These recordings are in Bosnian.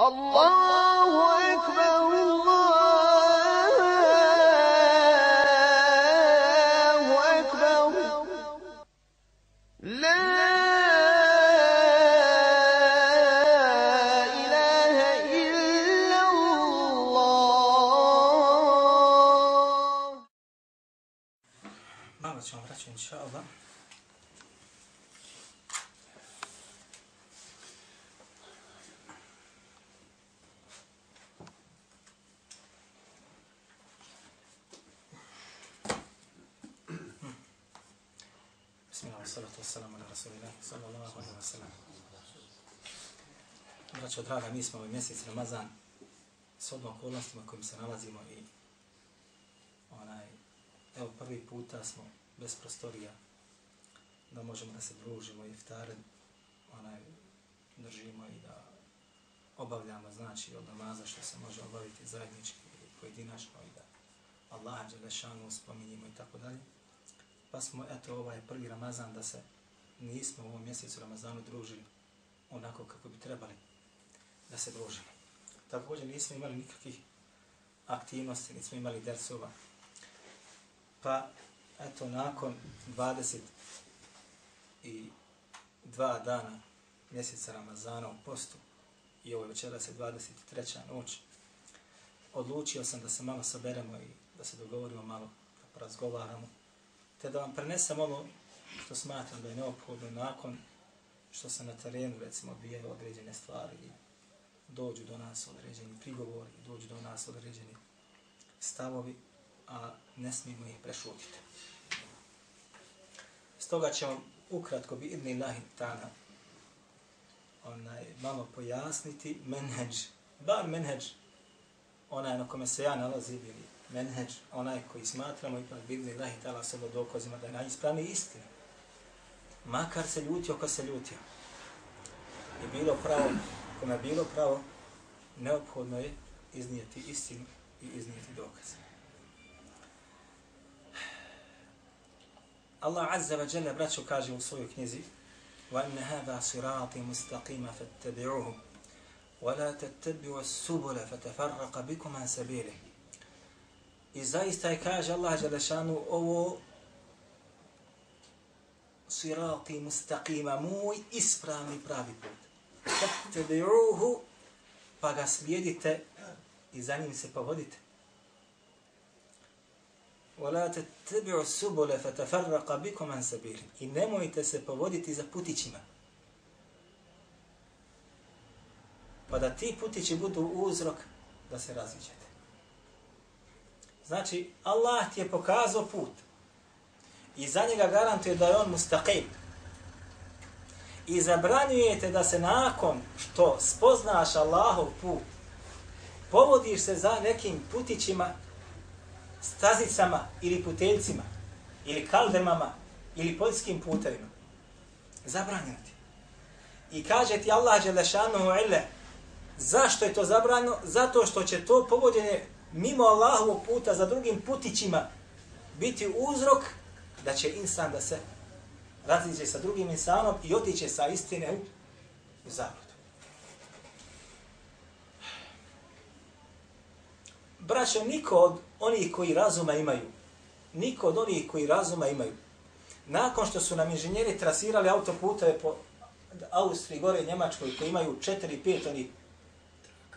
الله أكبر Braćo draga, mi smo ovaj mjesec Ramazan s odmah okolnostima kojim se nalazimo i onaj, evo prvi puta smo bez prostorija da možemo da se družimo i iftare onaj, držimo i da obavljamo znači od namaza što se može obaviti zajednički i pojedinačno i da Allah Đelešanu spominjimo i tako dalje. Pa smo, eto, ovaj prvi Ramazan da se nismo u ovom mjesecu Ramazanu družili onako kako bi trebali da se družimo. Također nismo imali nikakvih aktivnosti, nismo imali dersova. Pa, eto, nakon 20 i dva dana mjeseca Ramazana u postu i ovo večera se 23. noć, odlučio sam da se malo saberemo i da se dogovorimo malo, da porazgovaramo, te da vam prenesem ono što smatram da je neophodno nakon što se na terenu, recimo, odvijaju određene stvari i dođu do nas određeni prigovori, dođu do nas određeni stavovi, a ne smijemo ih prešutiti. Stoga ćemo ukratko bi idni lahi tana onaj, malo pojasniti menheđ, bar menheđ, onaj na kome se ja nalazim, ili menheđ, onaj koji smatramo ipak bi idni lahi tala sebe dokazima da je najispravniji istina. Makar se ljutio ko se ljutio. I bilo pravo, kome je bilo pravo, neophodno je iznijeti istinu i iznijeti dokaze. Allah Azza wa Jalla braćo kaže u svojoj knjizi وَأَنَّ هَذَا صِرَاطِ مُسْتَقِيمَ فَاتَّبِعُوهُ وَلَا تَتَّبِعُوا السُّبُلَ فَتَفَرَّقَ بِكُمْ عَنْ سَبِيلِهِ I zaista je kaže Allah Đelešanu ovo sirati mustaqima, moj ispravni pravi put. Fattabi'uhu, pa ga slijedite i za njim se povodite. وَلَا تَتَّبِعُوا السُّبُلَ فَتَفَرَّقَ بِكُمْ عَنْ سَبِيلِ I nemojte se povoditi za putićima. Pa da ti putići budu uzrok da se raziđete. Znači, Allah ti je pokazao put. I za njega garantuje da je on mustaqim. I zabranjujete da se nakon što spoznaš Allahov put, povodiš se za nekim putićima, stazicama ili puteljcima, ili kaldemama, ili poljskim putevima. Zabranjeno ti. I kaže ti Allah Đelešanu ile, zašto je to zabranjeno? Zato što će to povođenje mimo Allahovog puta za drugim putićima biti uzrok da će insan da se raziđe sa drugim insanom i otiće sa istine u, zabludu. Braćo, niko od onih koji razuma imaju, niko od onih koji razuma imaju, nakon što su nam inženjeri trasirali autoputeve po Austriji, gore Njemačkoj, koji imaju 4-5 onih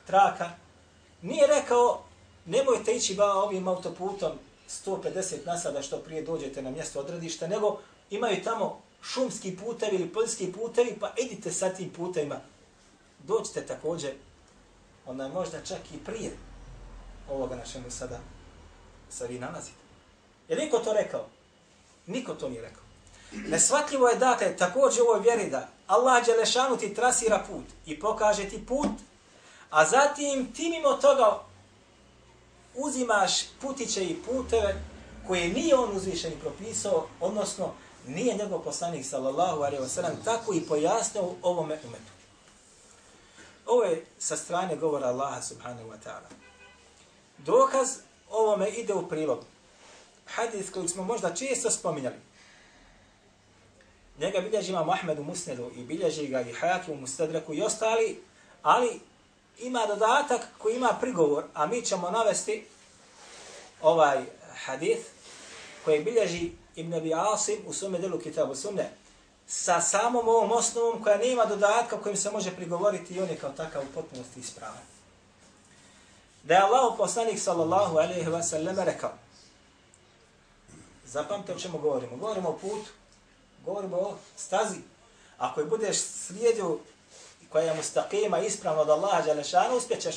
traka, nije rekao nemojte ići ba ovim autoputom 150 nasada što prije dođete na mjesto odredišta, nego imaju tamo šumski putevi ili poljski putevi, pa idite sa tim putevima. Dođite također, onda možda čak i prije ovoga na čemu sada sa vi nalazite. Je niko to rekao? Niko to nije rekao. Nesvatljivo je dakle također u ovoj vjeri da Allah Đelešanu ti trasira put i pokaže ti put, a zatim ti mimo toga uzimaš putiće i puteve koje nije on uzvišen i propisao, odnosno nije njegov poslanik sallallahu alaihi wasallam tako i pojasnio ovome umetu. Ovo je sa strane govora Allaha subhanahu wa ta'ala. Dokaz ovome ide u prilog. Hadis kojeg smo možda često spominjali. Njega bilježi imam Ahmed u Musnedu i bilježi ga i Hakim u Mustadraku i ostali, ali ima dodatak koji ima prigovor, a mi ćemo navesti ovaj hadith koji bilježi Ibn Abi Asim u svome delu Kitabu Sunne sa samom ovom osnovom koja nema dodatka kojim se može prigovoriti i on je kao takav u potpunosti ispravan. Da je Allah poslanik sallallahu alaihi wa sallam rekao Zapamte o čemu govorimo. Govorimo o putu, govorimo o stazi. Ako je budeš slijedio koja je mustaqima ispravno od Allaha Đalešana, uspjećeš.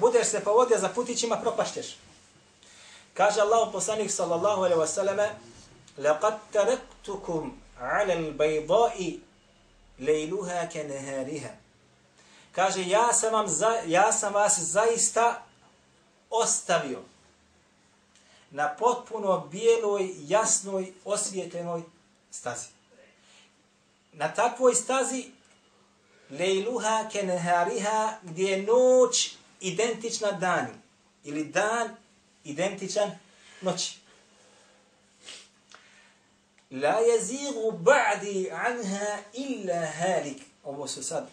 Budeš se povodio za putićima, propašćeš. Kaže Allah poslanik sallallahu alaihi wa sallam لَقَدْ تَرَكْتُكُمْ عَلَى الْبَيْضَاءِ لَيْلُهَا كَنَهَارِهَا Kaže, ja sam, vam za, ja sam vas zaista ostavio na potpuno bijeloj, jasnoj, osvijetljenoj stazi. Na takvoj stazi lejluha kenehariha gdje je noć identična danu ili dan identičan noći. La jezigu ba'di anha illa halik. Ovo su sad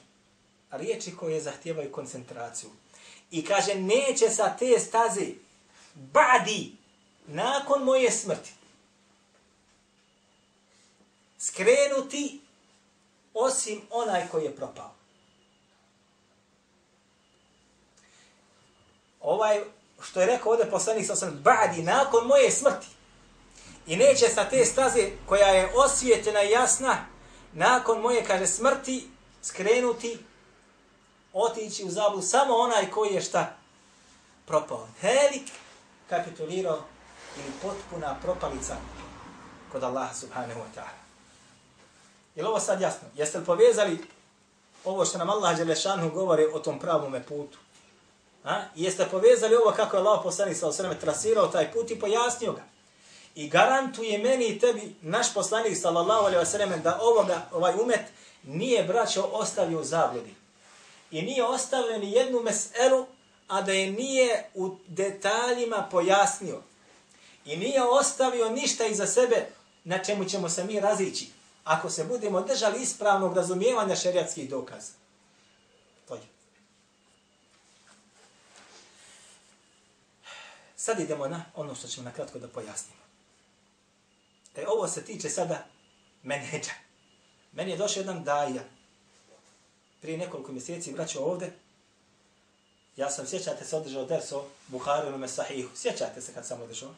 riječi koje zahtijevaju koncentraciju. I kaže, neće sa te staze ba'di nakon moje smrti skrenuti osim onaj koji je propao. Ovaj, što je rekao ovdje poslanik sam badi, nakon moje smrti, i neće sa te staze koja je osvijetljena i jasna, nakon moje, kaže, smrti, skrenuti, otići u zablu samo onaj koji je šta propao. Helik kapitulirao ili potpuna propalica kod Allaha subhanahu wa ta'ala. Je li ovo sad jasno? Jeste li povezali ovo što nam Allah Đelešanu govori o tom pravom putu? A? Jeste povezali ovo kako je Allah poslanik sa osreme trasirao taj put i pojasnio ga? I garantuje meni i tebi naš poslanik sallallahu alaihi ve sellem da ovoga, ovaj umet nije braćo ostavio u zabludi. I nije ostavio ni jednu meselu, a da je nije u detaljima pojasnio. I nije ostavio ništa iza sebe na čemu ćemo se mi razići. Ako se budemo držali ispravnog razumijevanja šerijatskih dokaza. To je. Sad idemo na ono što ćemo nakratko da pojasnimo. E, ovo se tiče sada menheđa. Meni je došao jedan daja. Prije nekoliko mjeseci vraćao ovde. Ja sam, sjećate se, održao derso Buhari u Mesahihu. Sjećate se kad sam održao?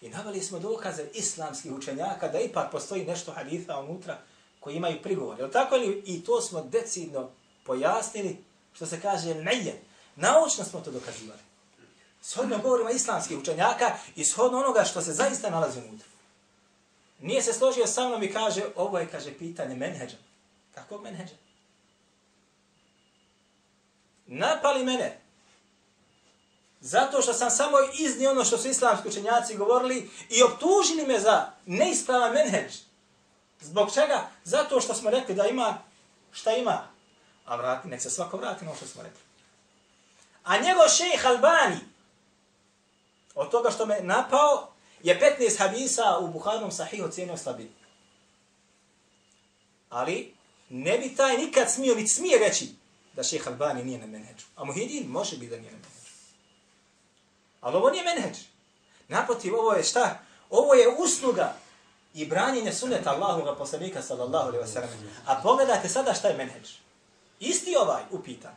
I navali smo dokaze islamskih učenjaka da ipak postoji nešto haditha unutra koji imaju prigovor. Jel tako li? I to smo decidno pojasnili, što se kaže nejen. Naučno smo to dokazivali. Shodno govorimo islamskih učenjaka i shodno onoga što se zaista nalazi unutra. Nije se složio sa mnom i kaže, ovo je, kaže, pitanje menheđa. Kakvog menheđa? Napali mene, Zato što sam samo iznio ono što su islamski učenjaci govorili i optužili me za neispravan menheđ. Zbog čega? Zato što smo rekli da ima šta ima. A vrati, nek se svako vrati na ono što smo rekli. A njegov šejh Albani, od toga što me napao, je 15 hadisa u Buharnom sahihu cijenio slabim. Ali ne bi taj nikad smio, niti smije reći da šejh Albani nije na menheđu. A Muhidin može biti da nije na menheđu. Ali ovo nije menheđ. Naprotiv, ovo je šta? Ovo je usluga i branjenje sunneta Allahoga poslanika sallallahu alaihi wa sallam. A pogledajte sada šta je menheđ. Isti ovaj upitan.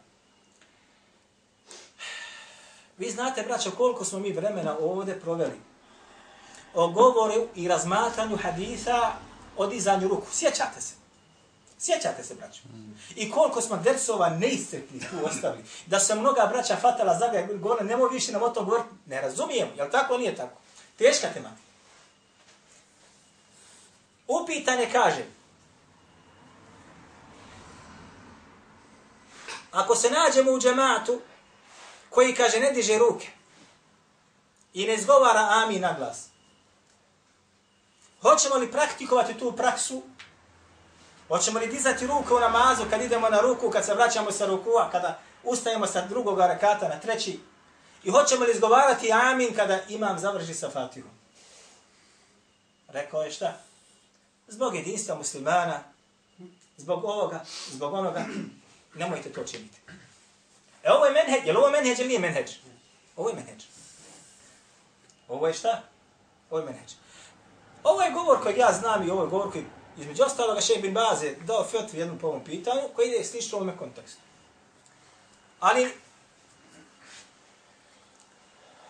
Vi znate, braćo, koliko smo mi vremena ovdje proveli o govoru i razmatranju haditha o dizanju ruku. Sjećate se. Sjećate se, braćo. I koliko smo dersova neiscrpli tu ostavili. Da se mnoga braća fatala za ga, govore, nemoj više nam o to govoriti. Ne razumijem, jel tako nije tako? Teška tema. Upitanje kaže, ako se nađemo u džematu koji kaže ne diže ruke i ne zgovara amin na glas, hoćemo li praktikovati tu praksu Hoćemo li dizati ruku u namazu kad idemo na ruku, kad se vraćamo sa rukua, kada ustajemo sa drugog rakata na treći? I hoćemo li izgovarati amin kada imam završi sa fatihom? Rekao je šta? Zbog jedinstva muslimana, zbog ovoga, zbog onoga, nemojte to činiti. E ovo je menheđ, je li ovo menheđ ili nije menheđ? Ovo je menheđ. Ovo je šta? Ovo je menheđ. Ovo je govor kojeg ja znam i ovo je govor koji, između ostaloga, šehr bin Baze dao fetvu jednom po ovom pitanju, koji ide slično u ovome kontekstu. Ali,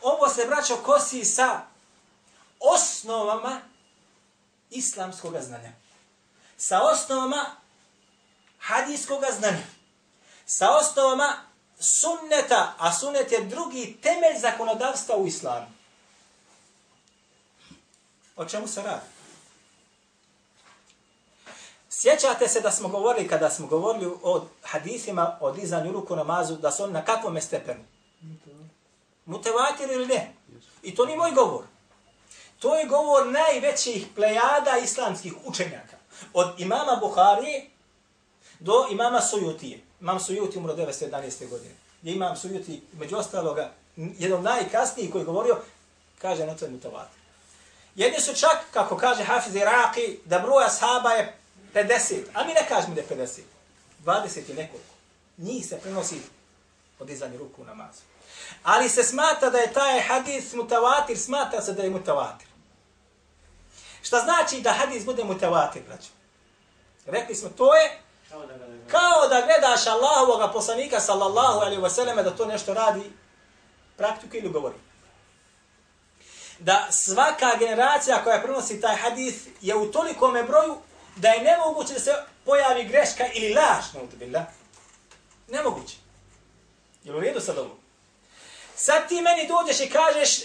ovo se, braćo, kosi sa osnovama islamskog znanja. Sa osnovama hadijskog znanja. Sa osnovama sunneta, a sunnet je drugi temelj zakonodavstva u islamu. O čemu se radi? Sjećate se da smo govorili, kada smo govorili o hadisima, o dizanju ruku namazu, da su oni na kakvom stepenu? Mutevatir ili ne? I to ni moj govor. To je govor najvećih plejada islamskih učenjaka. Od imama Buhari do imama Sujutije. Imam Sujuti umro 911. godine. Gdje imam Sujuti, među ostaloga, jedan najkasniji koji je govorio, kaže na to je mutevatir. Jedni su čak, kako kaže Hafiz Iraqi, da broja sahaba je 50, a mi ne kažemo da je 50. 20 i nekoliko. Njih se prenosi podizanje ruku u namazu. Ali se smata da je taj hadis mutavatir, smata se da je mutavatir. Šta znači da hadis bude mutavatir, braćo? Rekli smo, to je kao da gledaš Allahovog poslanika, sallallahu alaihi wasallam, da to nešto radi, praktiku ili govori. Da svaka generacija koja prenosi taj hadis je u tolikome broju da je nemoguće da se pojavi greška ili laž, ne Nemoguće. Jel u redu sad ovo? Sad ti meni dođeš i kažeš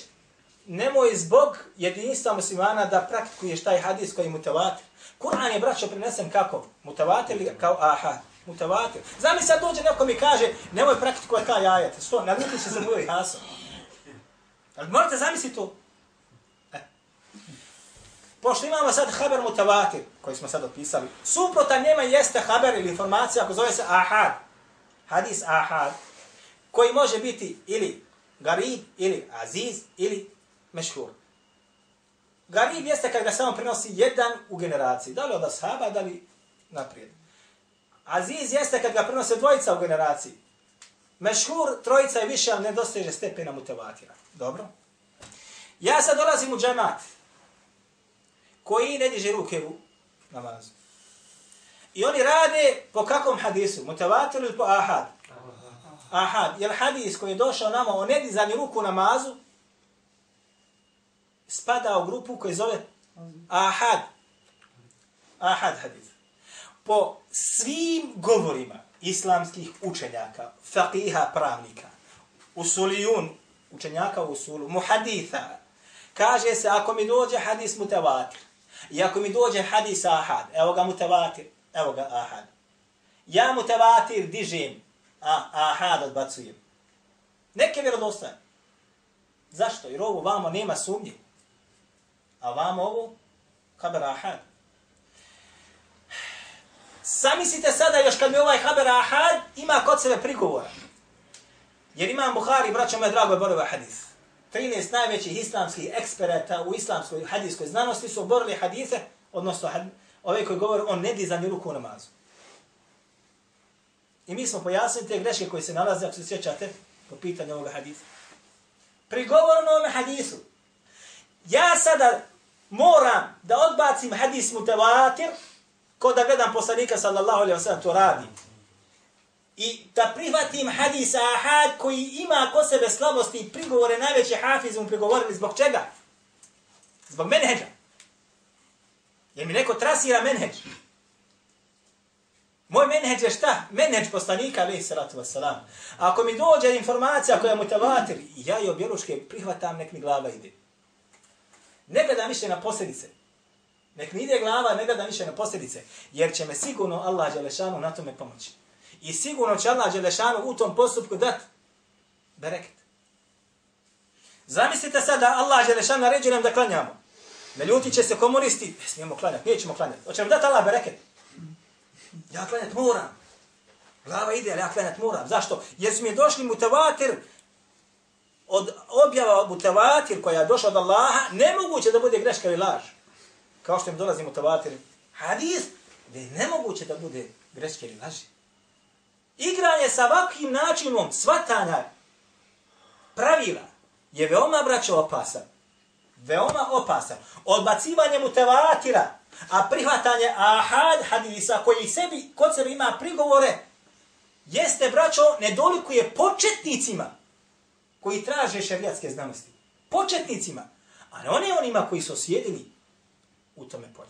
nemoj zbog jedinstva muslimana da praktikuješ taj hadis koji je mutavatir. Kur'an je, braćo, prinesem kako? Mutavatir ili kao aha? Mutavatir. Zami sad dođe neko mi kaže nemoj praktikovati taj ajet. Što? Naljuti se za moj hasom. Ali morate zamisliti to. Pošto imamo sad haber mutavatir, koji smo sad opisali, suprotan njema jeste haber ili informacija, ako zove se ahad. Hadis ahad. Koji može biti ili garib, ili aziz, ili mešhur. Garib jeste kad ga samo prenosi jedan u generaciji. Da li od ashaba, da li naprijed. Aziz jeste kad ga prenose dvojica u generaciji. Mešhur, trojica je više, ali ne dosteže stepena mutevatira. Dobro? Ja sad dolazim u džemat koji ne diže ruke u namazu. I oni rade po kakvom hadisu? Mutavatir ili po ahad? Ahad. Jer hadis koji je došao nama o nedizanju ruku u namazu, spada u grupu koji zove Ahad. Ahad hadis. Po svim govorima islamskih učenjaka, faqiha pravnika, usulijun, učenjaka u usulu, muhaditha, kaže se ako mi dođe hadis mutavatir, i ako mi dođe hadis ahad, evo ga mutevatir, evo ga ahad. Ja mutevatir dižem, a ahad odbacujem. Neke vjerodostaje. Zašto? Jer ovo vamo nema sumnje. A vamo ovo, haber ahad. Samislite sada još kad mi ovaj haber ahad ima kod sebe prigovora. Jer imam Buhari, braćo moje drago, borova hadis. 13 najvećih islamskih eksperata u islamskoj hadijskoj znanosti su oborili hadise, odnosno had, ove koji govore o nedizanju ruku u namazu. I mi smo pojasnili te greške koje se nalaze, ako se sjećate, po pitanju ovoga hadisa. Prigovorno ovome hadisu. Ja sada moram da odbacim hadis mutavatir, ko da gledam poslanika sallallahu alaihi wa sallam to radim. I da prihvatim hadis ahad koji ima ko sebe slabosti i prigovore najveće hafize mu prigovorili zbog čega? Zbog menheđa. Jer mi neko trasira menheđ. Moj menheđ je šta? Menheđ poslanika, alaihi salatu wasalam. A ako mi dođe informacija koja je mutavatir, ja je objeluške prihvatam, nek mi glava ide. Ne gledam više na posljedice. Nek mi ide glava, ne gledam više na posljedice. Jer će me sigurno Allah Đelešanu na tome pomoći. I sigurno će Allah Đelešanu u tom postupku dati bereket. Zamislite sad da Allah Đelešan naređuje nam da klanjamo. Ne ljuti će se komunisti, ne smijemo klanjati, nećemo klanjati. Hoće nam dati Allah bereket. Ja klanjat moram. Glava ide, ali ja klanjat moram. Zašto? Jer su mi došli mutavatir, od objava mutavatir koja je došla od Allaha, nemoguće da bude greška ili laž. Kao što im dolazi mutavatir hadis, da je nemoguće da bude greška ili laži. Igranje sa ovakvim načinom svatanja pravila je veoma, braćo, opasan. Veoma opasan. Odbacivanje mutevatira, a prihvatanje ahad hadisa koji sebi, kod sebe ima prigovore, jeste, braćo, nedolikuje početnicima koji traže šerijatske znanosti. Početnicima. A ne one onima koji su sjedili u tome polju.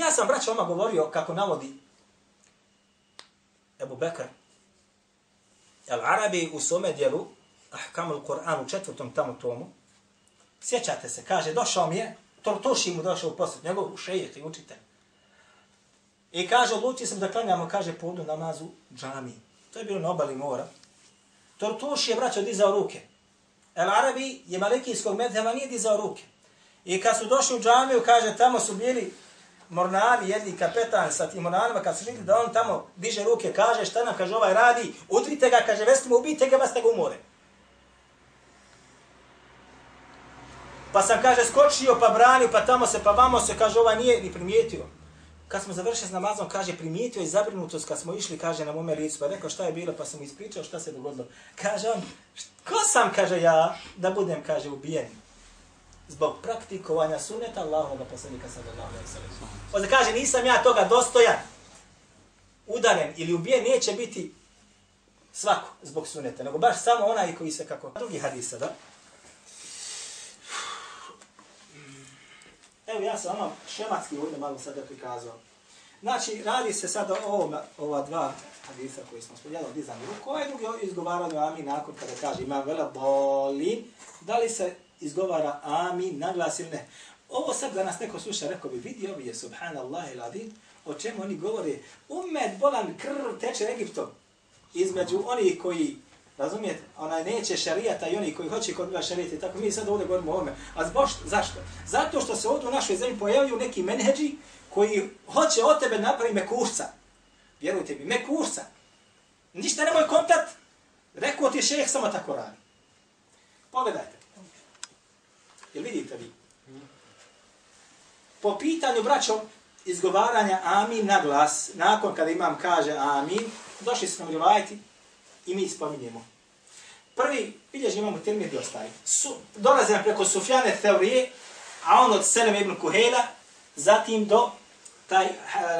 Ja sam, braćo, vama govorio kako navodi Ebu Bekr El Arabi u svome dijelu Ahkamul Kur'an u četvrtom tamo tomu sjećate se, kaže, došao mi je Tortuši mu došao u posjet, njegov šejih i učitelj. I kaže, odlučio sam da klanjamo, kaže, podu namazu džami. To je bilo na obali mora. Tortuši je, braćo, dizao ruke. El Arabi je malikijskog medheva, nije dizao ruke. I kad su došli u džamiju, kaže, tamo su bili mornari, jedni kapetan sa tim mornarima, kad su vidjeli da on tamo diže ruke, kaže, šta nam, kaže, ovaj radi, udrite ga, kaže, vestimo, ubijte ga, vas ga umore. Pa sam, kaže, skočio, pa branio, pa tamo se, pa vamo se, kaže, ovaj nije ni primijetio. Kad smo završili s namazom, kaže, primijetio je zabrinutost kad smo išli, kaže, na mome licu. Pa rekao, šta je bilo, pa sam mu ispričao šta se dogodilo. Kaže on, ko sam, kaže ja, da budem, kaže, ubijen. Zbog praktikovanja suneta Allahovog poslanika sallallahu alejhi ve sellem. Onda kaže, nisam ja toga dostojan, udaren ili ubijen, neće biti svako zbog suneta, nego baš samo onaj koji se kako... Drugi hadis da? Evo ja sam vam šematski ovdje malo sada prikazao. Znači, radi se sada o ovom, ova dva hadisa koji smo spomenuli, jedan dizanje ruku, ovaj drugi izgovaranje amin nakon kada kaže imam vela bolin, da li se izgovara amin, naglas ili ne. Ovo sad da nas neko sluša, rekao bi, vidi ovi je subhanallah il adim, o čemu oni govore, umet bolan krv teče Egiptom, između onih koji Razumijete? Onaj neće šarijata i oni koji hoće kod bila šarijata tako mi sad ovdje govorimo o ovome. A zboš, zašto? Zato što se ovdje u našoj zemlji pojavljuju neki menheđi koji hoće od tebe napraviti mekušca. Vjerujte mi, mekušca. Ništa nemoj kontat. Rekao ti šejh samo tako radi. Pogledajte. Jel vidite vi? Po pitanju, braćo, izgovaranja amin na glas, nakon kada imam kaže amin, došli smo rivajati i mi spominjemo. Prvi, bilježi imamo termin i ostali. Su, dolaze nam preko Sufjane teorije, a on od Selem ibn Kuhela, zatim do, taj eh,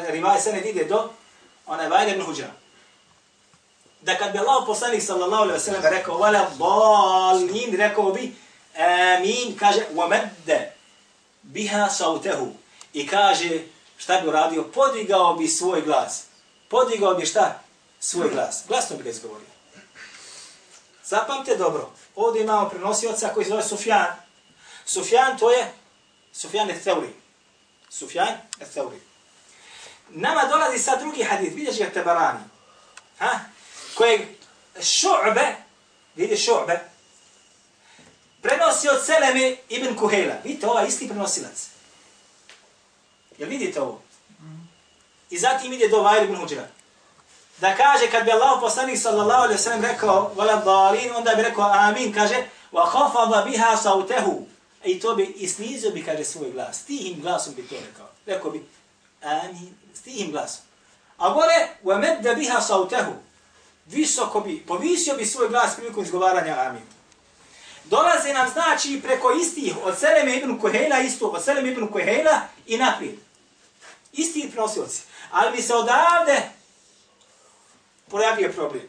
rivaj Sened ide do, onaj Vajl ibn Huđa. Da kad bi Allah poslanik sallallahu alaihi wa sallam rekao, vala balin, rekao bi, amin, kaže, uamedde biha sautehu. I kaže, šta bi uradio? Podigao bi svoj glas. Podigao bi šta? Svoj glas. Glasno bi ga izgovorio. Zapamte dobro. Ovdje imamo prenosioca koji se zove Sufjan. Sufjan to je Sufjan Etheuri. Sufjan Etheuri. Nama dolazi sad drugi hadith. Vidiš ga Tebarani. Ha? Kojeg Šu'be, vidi Šu'be, prenosi od Seleme ibn Kuhela. Vidite, ovaj isti prenosilac. Jel vidite ovo? I zatim ide do Vajr ibn Huđira da kaže kad bi Allah poslanik sallallahu alejhi ve sellem rekao vala dalin onda bi rekao amin kaže wa khafada biha sautehu i to bi snizio bi kaže svoj glas. Tihim glasom bi to rekao. Rekao bi amin tihim glasom. A gore wa medda biha sautehu visoko bi povisio bi svoj glas prilikom izgovaranja amin dolaze nam znači preko istih od Seleme ibn Kuhejla isto od Seleme ibn Kuhejla i naprijed isti prenosioci ali bi se odavde pojavio problem.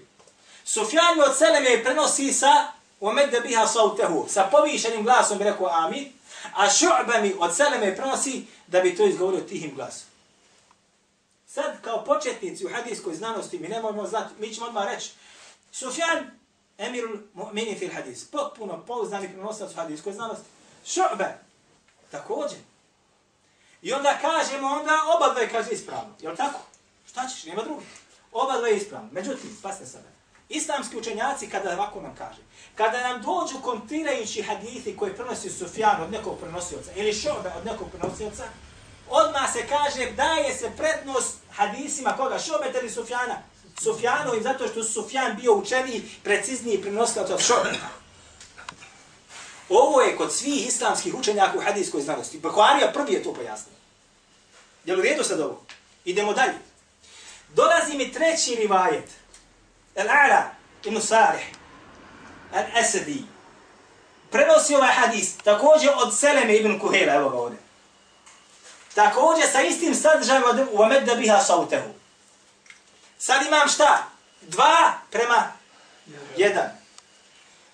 Sufjan od Seleme prenosi sa umedde biha sautehu, sa povišenim glasom bi rekao amin, a Šu'ba mi od Seleme prenosi da bi to izgovorio tihim glasom. Sad, kao početnici u hadijskoj znanosti, mi nemojmo znati, mi ćemo odmah reći, Sufjan, emirul mu'mini fil hadis, potpuno pouzdani prenosac u hadijskoj znanosti, Šu'ba, također. I onda kažemo, onda oba dve kaže ispravno, jel tako? Šta ćeš, nema drugi. Oba dva ispravno. Međutim, pasne sebe. Islamski učenjaci kada ovako nam kaže, kada nam dođu kontirajući hadithi koji prenosi Sufjan od nekog prenosioca ili Šobe od nekog prenosioca, odmah se kaže daje se prednost hadisima koga Šobe ili Sufjana. Sufjanovim zato što Sufjan bio učeniji, precizniji prenosilac od Šobe. Ovo je kod svih islamskih učenjaka u hadijskoj znanosti. Buharija prvi je to pojasnio. Jel u redu sad ovo? Idemo dalje. Dolazi mi treći rivajet. Al-Ala ibn Salih. Al-Asadi. Prenosi ovaj hadis. Također od Seleme ibn Kuhela. Evo ga ovdje. Također sa istim sadržajem od Amedda biha sautehu. Sad imam šta? Dva prema jedan.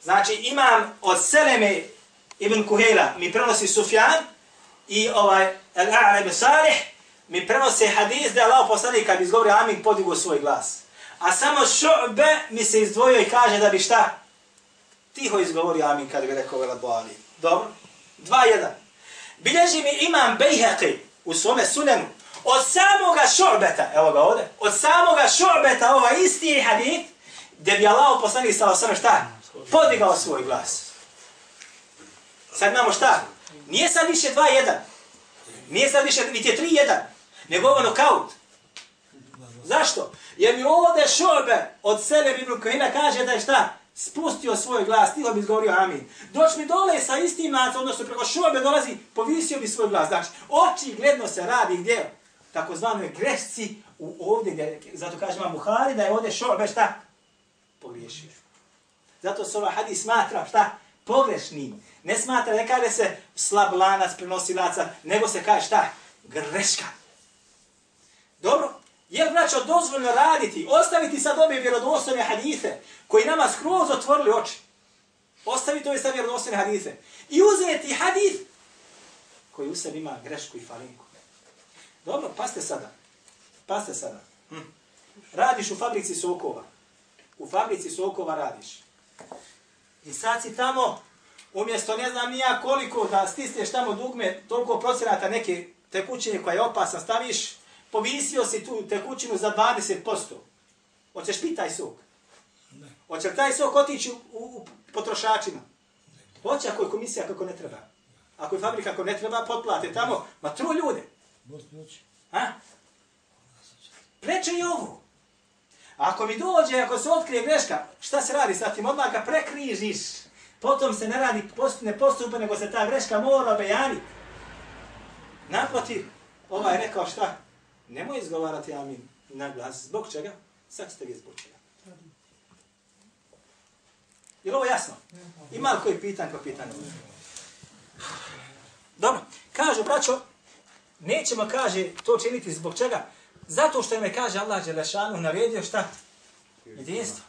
Znači imam od Seleme ibn Kuhela mi prenosi Sufjan i ovaj Al-A'la Salih mi prenose hadis da je Allah poslanik kad izgovori amin podigo svoj glas. A samo šu'be mi se izdvojio i kaže da bi šta? Tiho izgovori amin kad bi rekao vela boali. Dobro? Dva, jedan. Bilježi mi imam Bejheqi u svome sunenu od samoga šorbeta, evo ga ovdje, od samoga šorbeta ovaj isti hadis gdje bi Allah poslanik sa samo šta? Podigao svoj glas. Sad imamo šta? Nije sad više 2-1. Nije sad više, niti je 3-1. Nego ovo nokaut. Zašto? Jer mi ovdje šorbe od sebe Ibn Kohina kaže da je šta? Spustio svoj glas, tiho bi izgovorio amin. Doć mi dole sa istim nacom, odnosno preko šorbe dolazi, povisio bi svoj glas. Znači, oči gledno se radi gdje? Takozvanoj grešci u ovdje, gdje, zato kažem vam Buhari da je ovdje šobe šta? Pogriješio. Zato se ovaj hadis smatra šta? Pogrešnim. Ne smatra, ne kaže se slab lanac prenosilaca, nego se kaže šta? Greška. Dobro? Je li braćo dozvoljno raditi, ostaviti sad ove vjerodostojne hadise koji nama skroz otvorili oči? Ostaviti ove sad vjerodostojne hadise. I uzeti hadis koji u sebi ima grešku i falinku. Dobro, paste sada. Paste sada. Hm. Radiš u fabrici sokova. U fabrici sokova radiš. I sad si tamo, umjesto ne znam nija koliko da stisneš tamo dugme, toliko procenata neke tekućine koja je opasna, staviš povisio si tu tekućinu za 20%. Hoćeš piti taj sok? Ne. Hoće taj sok otići u, u potrošačima? Hoće ako je komisija kako ne treba. Ako je fabrika kako ne treba, potplate tamo, ma tru ljude. Ha? Preče i ovo. Ako mi dođe, ako se otkrije greška, šta se radi sa tim? Odmah ga prekrižiš. Potom se ne radi, ne postupa, nego se ta greška mora obejaniti. Naprotiv, ovaj je rekao šta? Nemoj izgovarati amin na glas. Zbog čega? Sad ste vi zbog čega. Je ovo jasno? Ima li koji pitan ko pitan? Dobro. Kažu, braćo, nećemo, kaže, to činiti zbog čega? Zato što me kaže Allah Đelešanu naredio šta? Jedinstvo.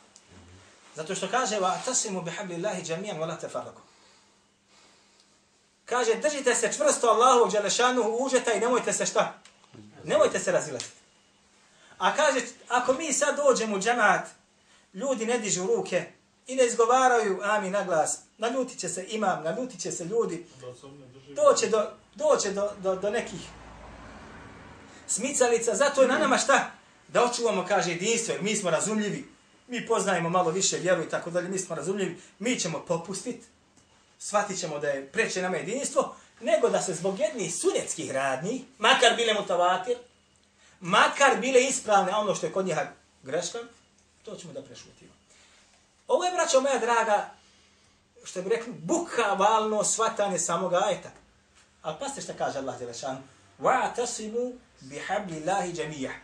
Zato što kaže, va tasimu bihabli Allahi džamijan, vola te farlaku. Kaže, držite se čvrsto Allahu Đelešanu užeta i nemojte se šta? Nemojte se razilaziti. A kaže, ako mi sad dođemo u džemat, ljudi ne dižu ruke i ne izgovaraju amin na glas, naljutit će se imam, naljutit će se ljudi, doće do, doće do, do, do nekih smicalica, zato je na nama šta? Da očuvamo, kaže, jedinstvo, jer mi smo razumljivi, mi poznajemo malo više vjeru i tako dalje, mi smo razumljivi, mi ćemo popustiti, shvatit ćemo da je preče nama jedinstvo, nego da se zbog jednih sunetskih radnji, makar bile mutavatir, makar bile ispravne ono što je kod njeha greška, to ćemo da prešutimo. Ovo je, braćo moja draga, što bi rekli, bukavalno svatanje samog ajeta. Ali pasite šta kaže Allah Đelešanu. Tasimu bihabli Allahi džemijah.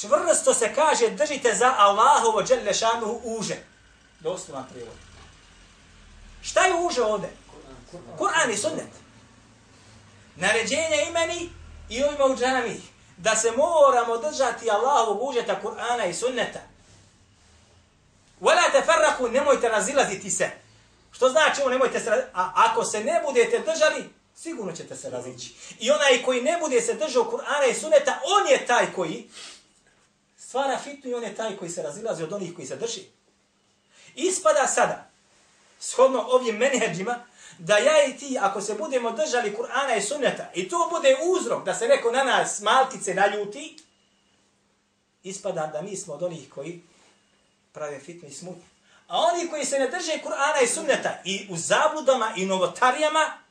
Čvrsto se kaže, držite za Allahovo Đelešanu uže. Doslovan prijevod. Šta je uže ovde? Kur'an i sunnet naređenja imeni i ovima u džami, da se moramo držati Allahovog užeta Kur'ana i sunneta. Wala tafarraku, nemojte razilaziti se. Što znači ovo nemojte se A ako se ne budete držali, sigurno ćete se razići. I onaj koji ne bude se držao Kur'ana i sunneta, on je taj koji stvara fitnu i on je taj koji se razilazi od onih koji se drži. Ispada sada, shodno ovim menheđima, da ja i ti, ako se budemo držali Kur'ana i sunneta, i to bude uzrok da se neko na nas malkice naljuti, ispada da mi smo od onih koji prave fitni smut. A oni koji se ne drže Kur'ana i sunneta i u zabludama i novotarijama,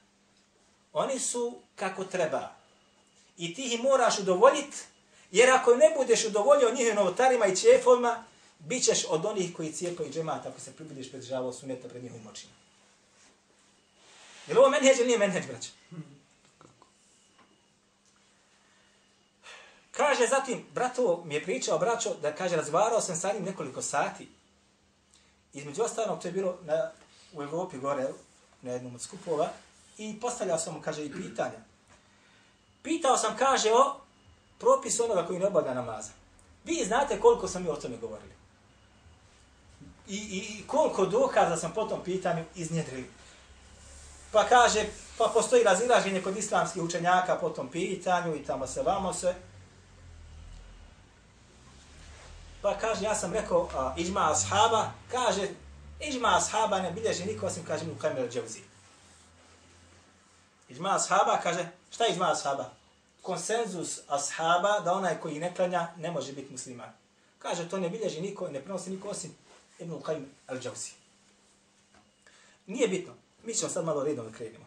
oni su kako treba. I ti ih moraš udovoljiti, jer ako ne budeš udovoljio njihovim novotarima i čefovima, bit ćeš od onih koji cijepaju džemat ako se pribudiš pred žavo suneta pred njihovim očima. Je li ovo menheđ ili nije menheđ, braće? Kaže zatim, brato mi je pričao, braćo, da kaže, razgovarao sam sa njim nekoliko sati. Između ostalog, to je bilo na, u Evropi gore, na jednom od skupova, i postavljao sam mu, kaže, i pitanja. Pitao sam, kaže, o propisu onoga koji ne obavlja namaza. Vi znate koliko sam mi o tome govorili. I, i, i koliko dokaza sam po tom pitanju iznjedrili. Pa kaže, pa postoji razilaženje kod islamskih učenjaka po tom pitanju i tamo se vamo se. Pa kaže, ja sam rekao, a, ižma ashaba, kaže, ižma ashaba ne bilježi niko osim, kaže, mu kamer džavzi. Ižma ashaba, kaže, šta je ižma ashaba? Konsenzus ashaba da onaj koji ne klanja ne može biti musliman. Kaže, to ne bilježi niko, ne prenosi niko osim Ibn Qayyim al-đavsi. Nije bitno. Mi ćemo sad malo redom krenimo.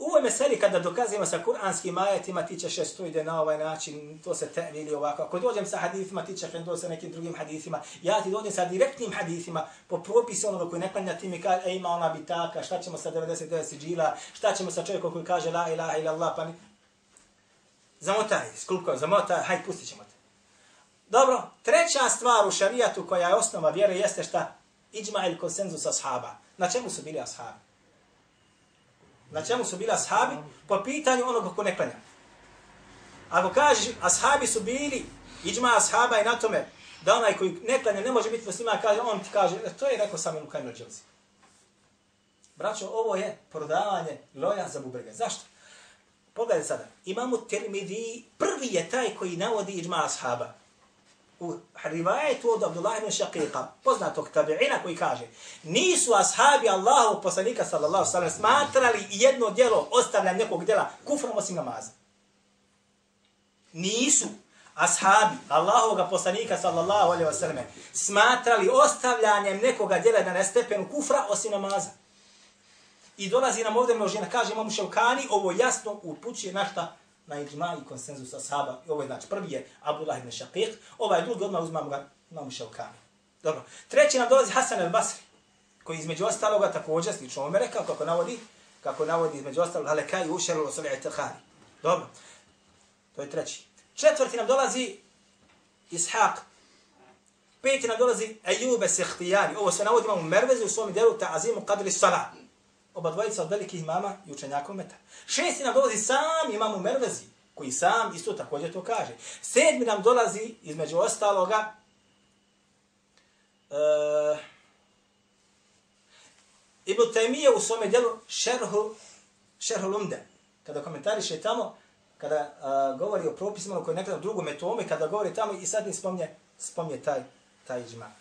U ovoj meseli kada dokazujemo sa kuranskim ajetima, ti ćeš što ide na ovaj način, to se tevili ovako. Ako dođem sa hadithima, ti ćeš do sa nekim drugim hadithima. Ja ti dođem sa direktnim hadithima, po propisu onoga koji ne klanja, ti mi kaže, e, ima ona bitaka, šta ćemo sa 99 siđila, šta ćemo sa čovjekom koji kaže la ilaha ila Allah, pa ni... Zamotaj, skulko, zamotaj, hajde, pustit ćemo te. Dobro, treća stvar u šarijatu koja je osnova vjere jeste šta? Iđma ili konsenzus ashaba. Na čemu su bili ashabi? Na čemu su bili ashabi? Po pitanju onog ko ne klanja. Ako kažeš ashabi su bili, iđma ashaba i na tome, da onaj koji ne klanja ne može biti musliman, kaže, on ti kaže, e, to je rekao sam Ibn Kajmer Dželzi. Braćo, ovo je prodavanje loja za bubrega. Zašto? Pogledaj sada, imamo termidi, prvi je taj koji navodi iđma ashaba u rivajetu od Abdullah ibn Shaqiqa, poznatog tabi'ina koji kaže, nisu ashabi Allahov poslanika sallallahu sallam smatrali jedno djelo, ostavljanje nekog djela, kufrom osim namaza. Nisu ashabi Allahovog poslanika sallallahu alaihi wasallam smatrali ostavljanjem nekoga djela na nestepenu kufra osim namaza. I dolazi nam ovdje množina, kaže imamo Ševkani, ovo jasno upućuje na šta? Na iđma i konsenzus ashaba. Ovo je znači prvi je Abdullah ibn Shaqiq, ovaj drugi odmah uzmamo ga imamo Šaukani. Dobro. Treći nam dolazi Hasan al-Basri, koji između ostaloga također slično ome rekao, kako navodi, kako navodi između ostalog, halekaj ušeru lo soli tehari. Dobro. To je treći. Četvrti nam dolazi Ishaq. Peti nam dolazi Ejube Sehtijani. Ovo se navodi imamo u Mervezi u svom delu Ta'azimu Qadri Salah oba dvojica od velikih imama i učenjaka umeta. Šesti nam dolazi sam imam u Mervezi, koji sam isto također to kaže. Sedmi nam dolazi, između ostaloga, uh, Ibn Taymiye u svome djelu Šerhu, Šerhu Lumde, kada komentariše tamo, kada uh, govori o propisima koji nekada drugom metome, kada govori tamo i sad mi spomnje, spomnje taj, taj džma.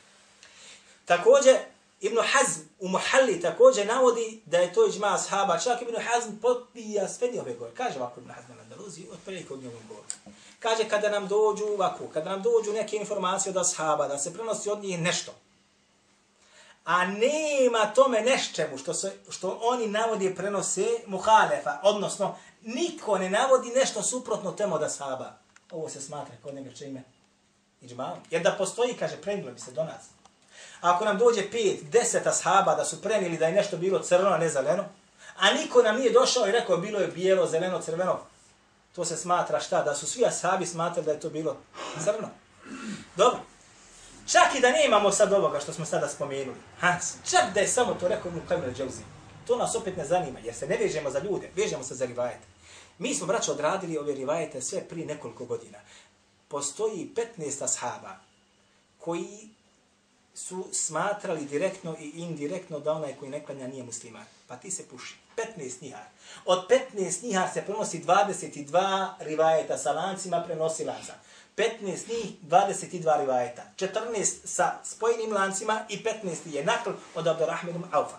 Također, Ibn Hazm u Muhalli također navodi da je to iđma ashaba. Čak Ibn Hazm potpija sve njove govore. Kaže ovako Ibn Hazm na Andaluzi, od prilike od njegovom govoru. Kaže kada nam dođu ovako, kada nam dođu neke informacije od ashaba, da se prenosi od njih nešto, a nema tome nešćemu što, se, što oni navodi prenose muhalefa, odnosno niko ne navodi nešto suprotno temu od ashaba. Ovo se smatra kod njega čime? Iđma. Jer da postoji, kaže, prenilo bi se do nas. Ako nam dođe pet, deset ashaba da su prenili da je nešto bilo crno, a ne zeleno, a niko nam nije došao i rekao bilo je bijelo, zeleno, crveno, to se smatra šta? Da su svi ashabi smatrali da je to bilo crno. Dobro. Čak i da ne imamo sad ovoga što smo sada spomenuli. Ha, čak da je samo to rekao mu Kamil Džavzi. To nas opet ne zanima, jer se ne vežemo za ljude, vežemo se za rivajete. Mi smo, braćo, odradili ove rivajete sve prije nekoliko godina. Postoji 15 ashaba koji su smatrali direktno i indirektno da onaj koji ne klanja nije musliman. Pa ti se puši. 15 njihar. Od 15 njihar se prenosi 22 rivajeta sa lancima prenosi lanca. 15 njih, 22 rivajeta. 14 sa spojenim lancima i 15 je nakl od Abdurrahman ibn Aufa.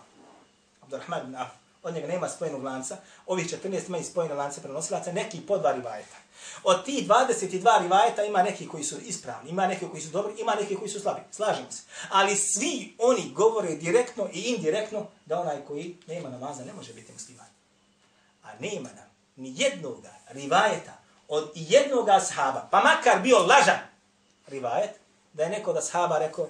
Abdurrahman ibn Aufa. Od njega nema spojenog lanca. Ovih 14 imaju spojene lance prenosilaca, neki po dva rivajeta. Od ti 22 rivajeta ima neki koji su ispravni, ima neki koji su dobri, ima neki koji su slabi. Slažemo se. Ali svi oni govore direktno i indirektno da onaj koji nema namaza ne može biti musliman. A nema nam ni jednog rivajeta od jednog ashaba, pa makar bio lažan rivajet, da je neko da ashaba rekao,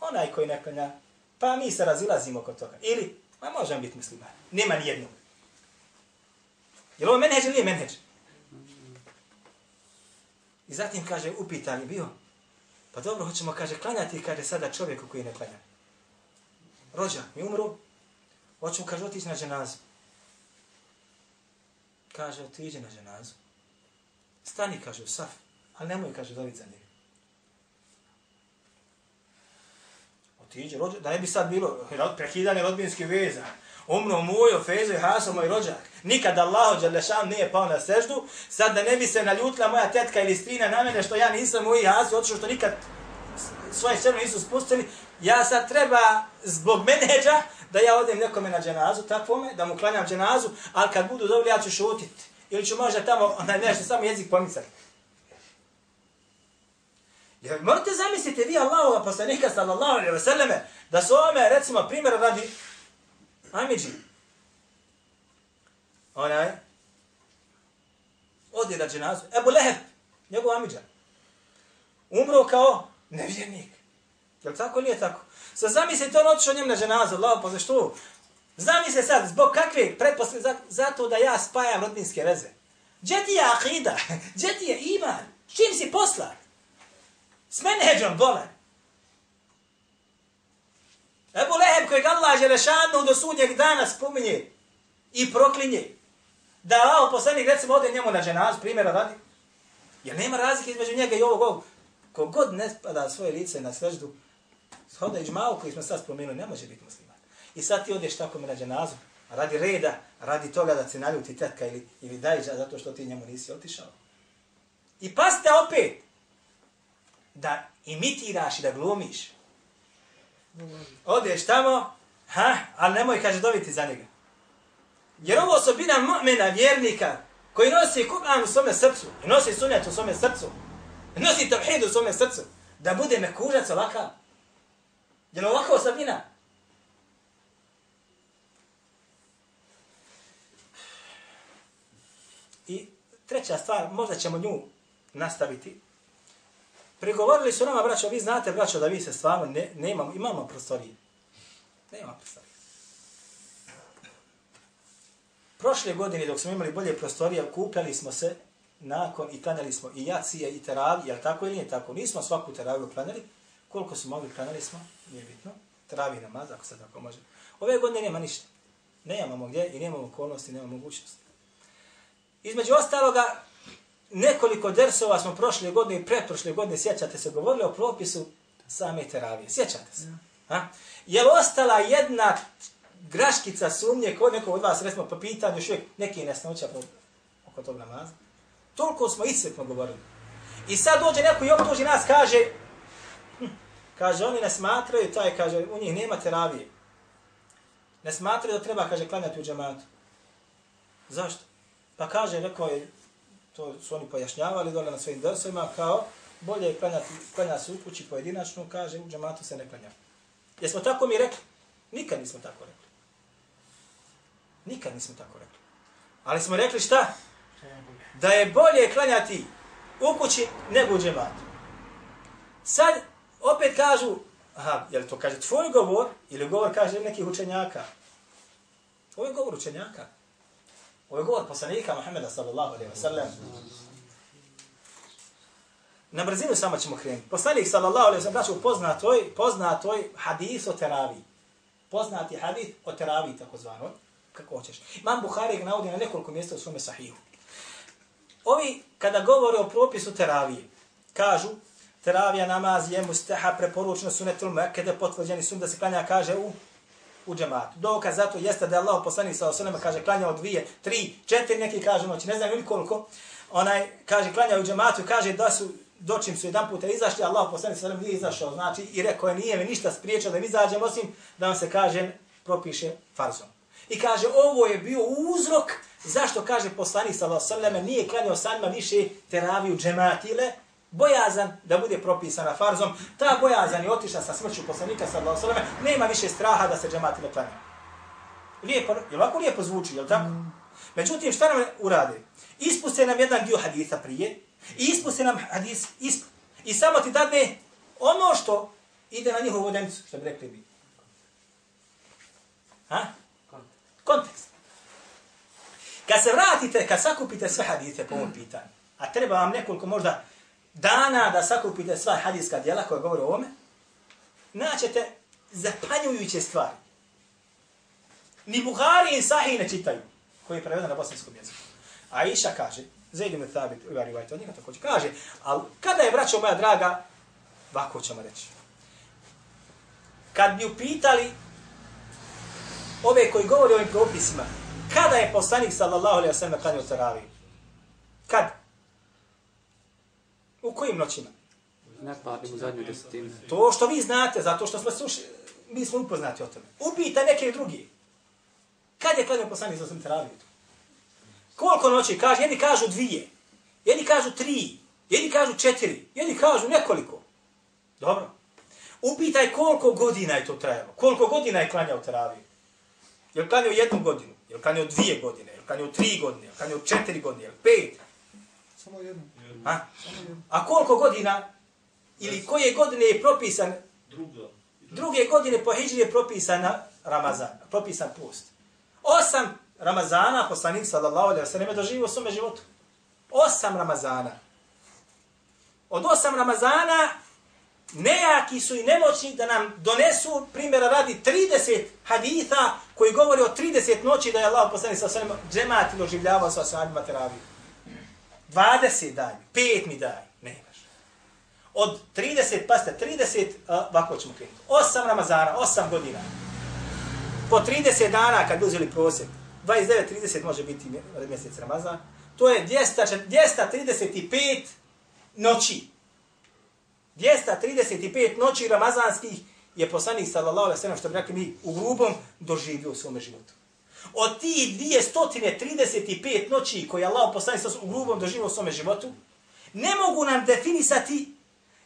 onaj koji ne klanja, pa mi se razilazimo kod toga. Ili, ma možem biti musliman. Nema ni jednog. Je ovo menheđ ili nije menheđ? I zatim kaže, upitan je bio, pa dobro, hoćemo, kaže, klanjati, kaže, sada čovjeku koji ne klanja. Rođa, mi umru, hoćemo, kaže, otići na dženazu. Kaže, otiđi na dženazu. Stani, kaže, u saf, ali nemoj, kaže, dobiti za njega. Otiđi, rođa, da ne bi sad bilo prekidanje rodbinske veza. Umro moj, Fezo i Haso, moj rođak. Nikad Allah Đalešan nije pao na seždu. Sad da ne bi se naljutila moja tetka ili strina na mene što ja nisam u Haso, otišao što nikad svoje černo nisu spustili. Ja sad treba zbog menedža da ja odem nekome na dženazu, takvome, da mu klanjam dženazu, ali kad budu dobili ja ću šutiti. Ili ću možda tamo onaj nešto, samo jezik pomicati. Jer morate zamisliti vi Allahova poslanika sallallahu alaihi wa sallame, da su ome, recimo, primjer radi Amidži. Onaj. Odi na dženazu. Ebu Leheb. Njegov Amidža. Umro kao nevjernik. Jel tako ili je tako? Sad zamislite on otišao njem na dženazu. Allah, pa zašto? Zamislite sad, zbog kakve pretposle, zato da ja spajam rodinske veze. Gdje ti je akida? Gdje ti je iman? Čim si posla? S menedžom bolan. Ebu Leheb kojeg Allah Želešanu do sudnjeg dana spominje i proklinje. Da Allah ovaj poslanik recimo ode njemu na dženaz, primjera radi. Jer nema razlike između njega i ovog ovog. Kogod ne spada svoje lice na sveždu, shoda iđmao koji smo sad spomenuli, ne može biti musliman. I sad ti odeš tako na dženazu, radi reda, radi toga da se naljuti tetka ili, ili dajđa zato što ti njemu nisi otišao. I paste opet da imitiraš i da glumiš. Odeš tamo, ha, ali nemoj, kaže, dobiti za njega. Jer ovo osobina mu'mina, vjernika, koji nosi Kur'an u svome srcu, i nosi sunnet u svome srcu, i nosi tavhid u svome srcu, da bude me kužac ovakav. Je li ovakva osobina? I treća stvar, možda ćemo nju nastaviti, Prigovorili su nama, braćo, vi znate, braćo, da vi se stvarno ne, nemamo, imamo prostorije. Nema prostorije. Prošle godine, dok smo imali bolje prostorije, kupljali smo se nakon i klanjali smo i jacije i teravi, jel tako ili nije tako? Nismo svaku teraviju klanjali. Koliko smo mogli klanjali smo, nije bitno. Teravi namaz, ako se tako može. Ove godine nema ništa. Nemamo gdje i nemamo okolnosti, nemamo mogućnosti. Između ostaloga, nekoliko dersova smo prošle godine i pretprošle godine, sjećate se, govorili o propisu same teravije. Sjećate se? Ha? Je li ostala jedna graškica sumnje kod nekog od vas, recimo, po pitanju još uvijek neki nesnoća oko tog namaza? Toliko smo iscetno govorili. I sad dođe neko i optuži nas, kaže, hm, kaže, oni ne smatraju taj, kaže, u njih nema teravije. Ne smatraju da treba, kaže, klanjati u džematu. Zašto? Pa kaže, rekao je, to su oni pojašnjavali dole na svojim drsima, kao bolje je klanjati, klanja se u kući pojedinačno, kaže, u džamatu se ne klanja. Jesmo tako mi rekli? Nikad nismo tako rekli. Nikad nismo tako rekli. Ali smo rekli šta? Da je bolje klanjati u kući nego u džematu. Sad, opet kažu, aha, je li to kaže tvoj govor ili govor kaže nekih učenjaka? Ovo je govor učenjaka. Ovo je govor poslanika Muhammeda sallallahu alaihi wa sallam. Na brzinu samo ćemo krenuti. Poslanik sallallahu alaihi wa sallam daću poznatoj, poznatoj hadis o teravi. Poznati hadis o teravi, tako zvano. Kako hoćeš. Imam Buhari ga navodi na nekoliko mjesta u svome sahihu. Ovi, kada govore o propisu teravije, kažu, teravija namaz je mustaha, preporučeno sunetul mekede, potvrđeni sun da se klanja, kaže u u džematu. Dokaz zato jeste da je Allah poslanik sa osallam kaže klanjao dvije, tri, četiri, neki kaže noći, ne znam ili koliko, onaj kaže klanjao u džematu kaže da su dočim su jedan puta izašli, Allah poslanik sa osallam nije izašao, znači i rekao je nije mi ništa spriječao da mi izađem, osim da vam se kaže propiše farzom. I kaže ovo je bio uzrok zašto kaže poslanik sa osallam nije klanjao sanima više teraviju džematile, bojazan da bude propisana farzom, ta bojazan je otišla sa smrću poslanika sallallahu alejhi ve sellem, nema više straha da se džemati ne klanja. Lijepo, je lako lijepo zvuči, je tako? Mm. Međutim, šta nam urade? Ispuste nam jedan dio hadisa prije i ispuste nam hadis isp i samo ti dadne ono što ide na njihovu vodenicu, što bi rekli bi. Ha? Kontekst. Kad se vratite, kad sakupite sve hadise po ovom pitanju, a treba vam nekoliko možda dana da sakupite sva hadijska djela koja govore o ovome, naćete zapanjujuće stvari. Ni Buhari i Sahih ne čitaju, koji je preveden na bosanskom jeziku. A Iša kaže, Zaid ibn Thabit, u Ivari Vajto, njega također kaže, ali kada je, braćo moja draga, ovako ćemo reći. Kad bi upitali ove koji govori o ovim propisima, kada je poslanik sallallahu alaihi wa sallam klanio? Kad? U kojim noćima? Ne u zadnjoj desetini. To što vi znate, zato što smo slušali, mi smo upoznati o tome. Upita neke drugi. Kad je klanio poslanik sallallahu alaihi wa sallam Koliko noći kaže? Jedni kažu dvije, jedni kažu tri, jedni kažu četiri, jedni kažu nekoliko. Dobro. Upitaj koliko godina je to trajalo. Koliko godina je klanjao teraviju. Je li klanjao jednu godinu? Je li klanjao dvije godine? Je li klanjao tri godine? Je li klanjao četiri godine? Je li pet? Samo jedno. A? A koliko godina? Ili koje godine je propisan? Druga. Druge godine po Hidži je propisan Ramazan, propisan post. Osam Ramazana poslanik sallallahu alejhi ve sellem doživio u svom životu. Osam Ramazana. Od osam Ramazana nejaki su i nemoćni da nam donesu primjera radi 30 haditha koji govori o 30 noći da je Allah poslanik sallallahu alejhi ve sellem džemat doživljavao sa ashabima teraviju. 20 daj, 5 mi daj, ne. Od 30, paste, 30, uh, ovako ćemo krenuti. 8 Ramazana, 8 godina. Po 30 dana kad bi uzeli prosjek, 29-30 može biti mjesec Ramazan, to je 200, 235 noći. 235 noći ramazanskih je poslanik sallallahu alejhi ve sellem što bi rekli mi u grubom doživio u svom životu. Od ti 235 noći koje Allah poslanik sa u grubom doživio u svom životu, ne mogu nam definisati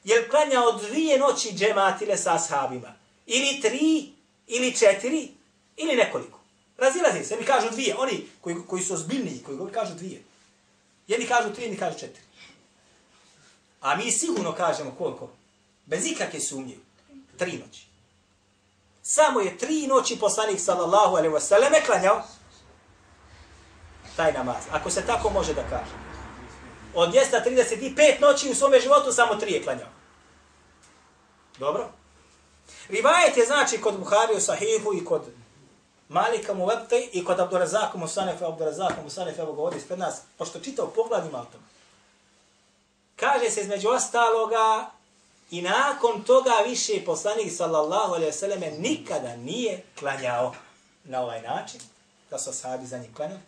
je li klanjao dvije noći džematile sa ashabima. Ili tri, ili četiri, ili nekoliko. Razilazi se, mi kažu dvije. Oni koji, koji su ozbiljniji, koji govori, kažu dvije. Jedni kažu tri, jedni kažu četiri. A mi sigurno kažemo koliko? Bez ikakve sumnje. Tri noći. Samo je tri noći poslanik sallallahu alaihi wasallam klanjao taj namaz. Ako se tako može da kaže. Od 235 noći u svome životu samo tri je klanjao. Dobro? Rivajet je znači kod Buhari u Sahihu i kod Malika mu vepte i kod Abdurazaka mu Sanefe, Abdurazaka mu Sanefe, evo ga ovdje ispred nas, pošto čitao pogledima o tome. Kaže se između ostaloga i nakon toga više poslanik sallallahu alaihi vseleme nikada nije klanjao na ovaj način, da su sahabi za njim klanjali.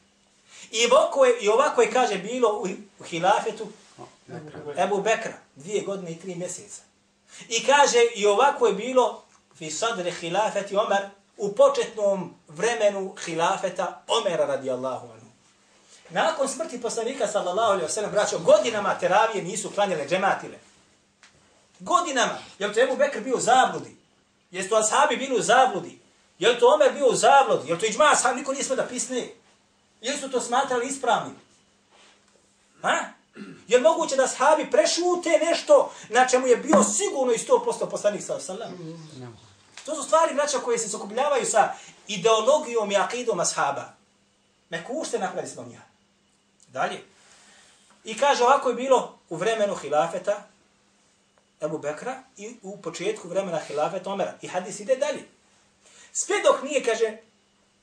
I ovako je, i ovako je kaže bilo u, u hilafetu Ebu Bekra, dvije godine i tri mjeseca. I kaže i ovako je bilo fi sadre hilafeti Omer u početnom vremenu hilafeta Omera radijallahu anhu. Nakon smrti poslanika sallallahu alejhi ve sellem braćo godinama teravije nisu klanjale džematile. Godinama. Jel to Ebu Bekr bio u zabludi? Jesu to ashabi bili u zabludi? Jel to Omer bio u zabludi? Jel to iđma ashab niko nije da pisne? Jel su to smatrali ispravni? Ha? Jel moguće da ashabi prešute nešto na čemu je bio sigurno i 100% poslanik sa alejhi ve sellem? To su stvari, braća, koje se sukobljavaju sa ideologijom i akidom ashaba. Me kušte napravi smo nja. Dalje. I kaže, ovako je bilo u vremenu hilafeta Ebu Bekra i u početku vremena hilafeta Omera. I hadis ide dalje. Sve dok nije, kaže,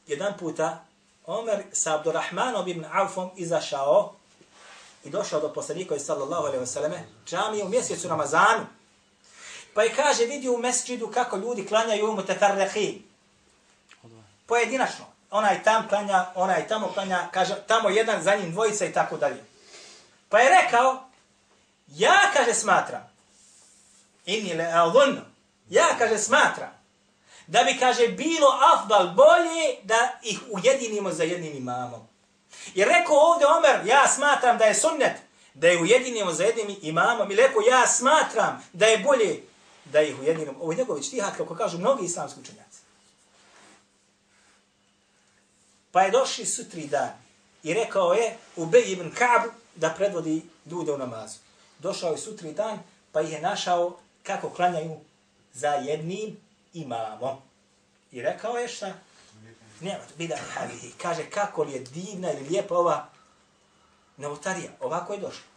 jedan puta Omer sa Abdurrahmanom ibn Aufom izašao i došao do poslanika sallallahu alaihi wasallam džamije u mjesecu Ramazanu. Pa je kaže, vidi u mesđidu kako ljudi klanjaju u mutafarrehi. Pojedinačno. Onaj tam klanja, onaj tamo klanja, kaže, tamo jedan za njim dvojica i tako dalje. Pa je rekao, ja, kaže, smatram, inni le alvunno, ja, kaže, smatram, da bi, kaže, bilo afdal bolje da ih ujedinimo za jednim imamom. I rekao ovdje Omer, ja smatram da je sunnet, da je ujedinimo za jednim imamom. I rekao, ja smatram da je bolje da ih ujedinimo. Ovo je njegov štihat, kako kažu mnogi islamski učenjaci. Pa je došli sutri dan i rekao je Ubej ibn Ka'b da predvodi ljude u namazu. Došao je sutri dan pa ih je našao kako klanjaju za jednim imamom. I rekao je šta? Nema to, bida halihi. Kaže kako li je divna ili lijepa ova novotarija. Ovako je došlo.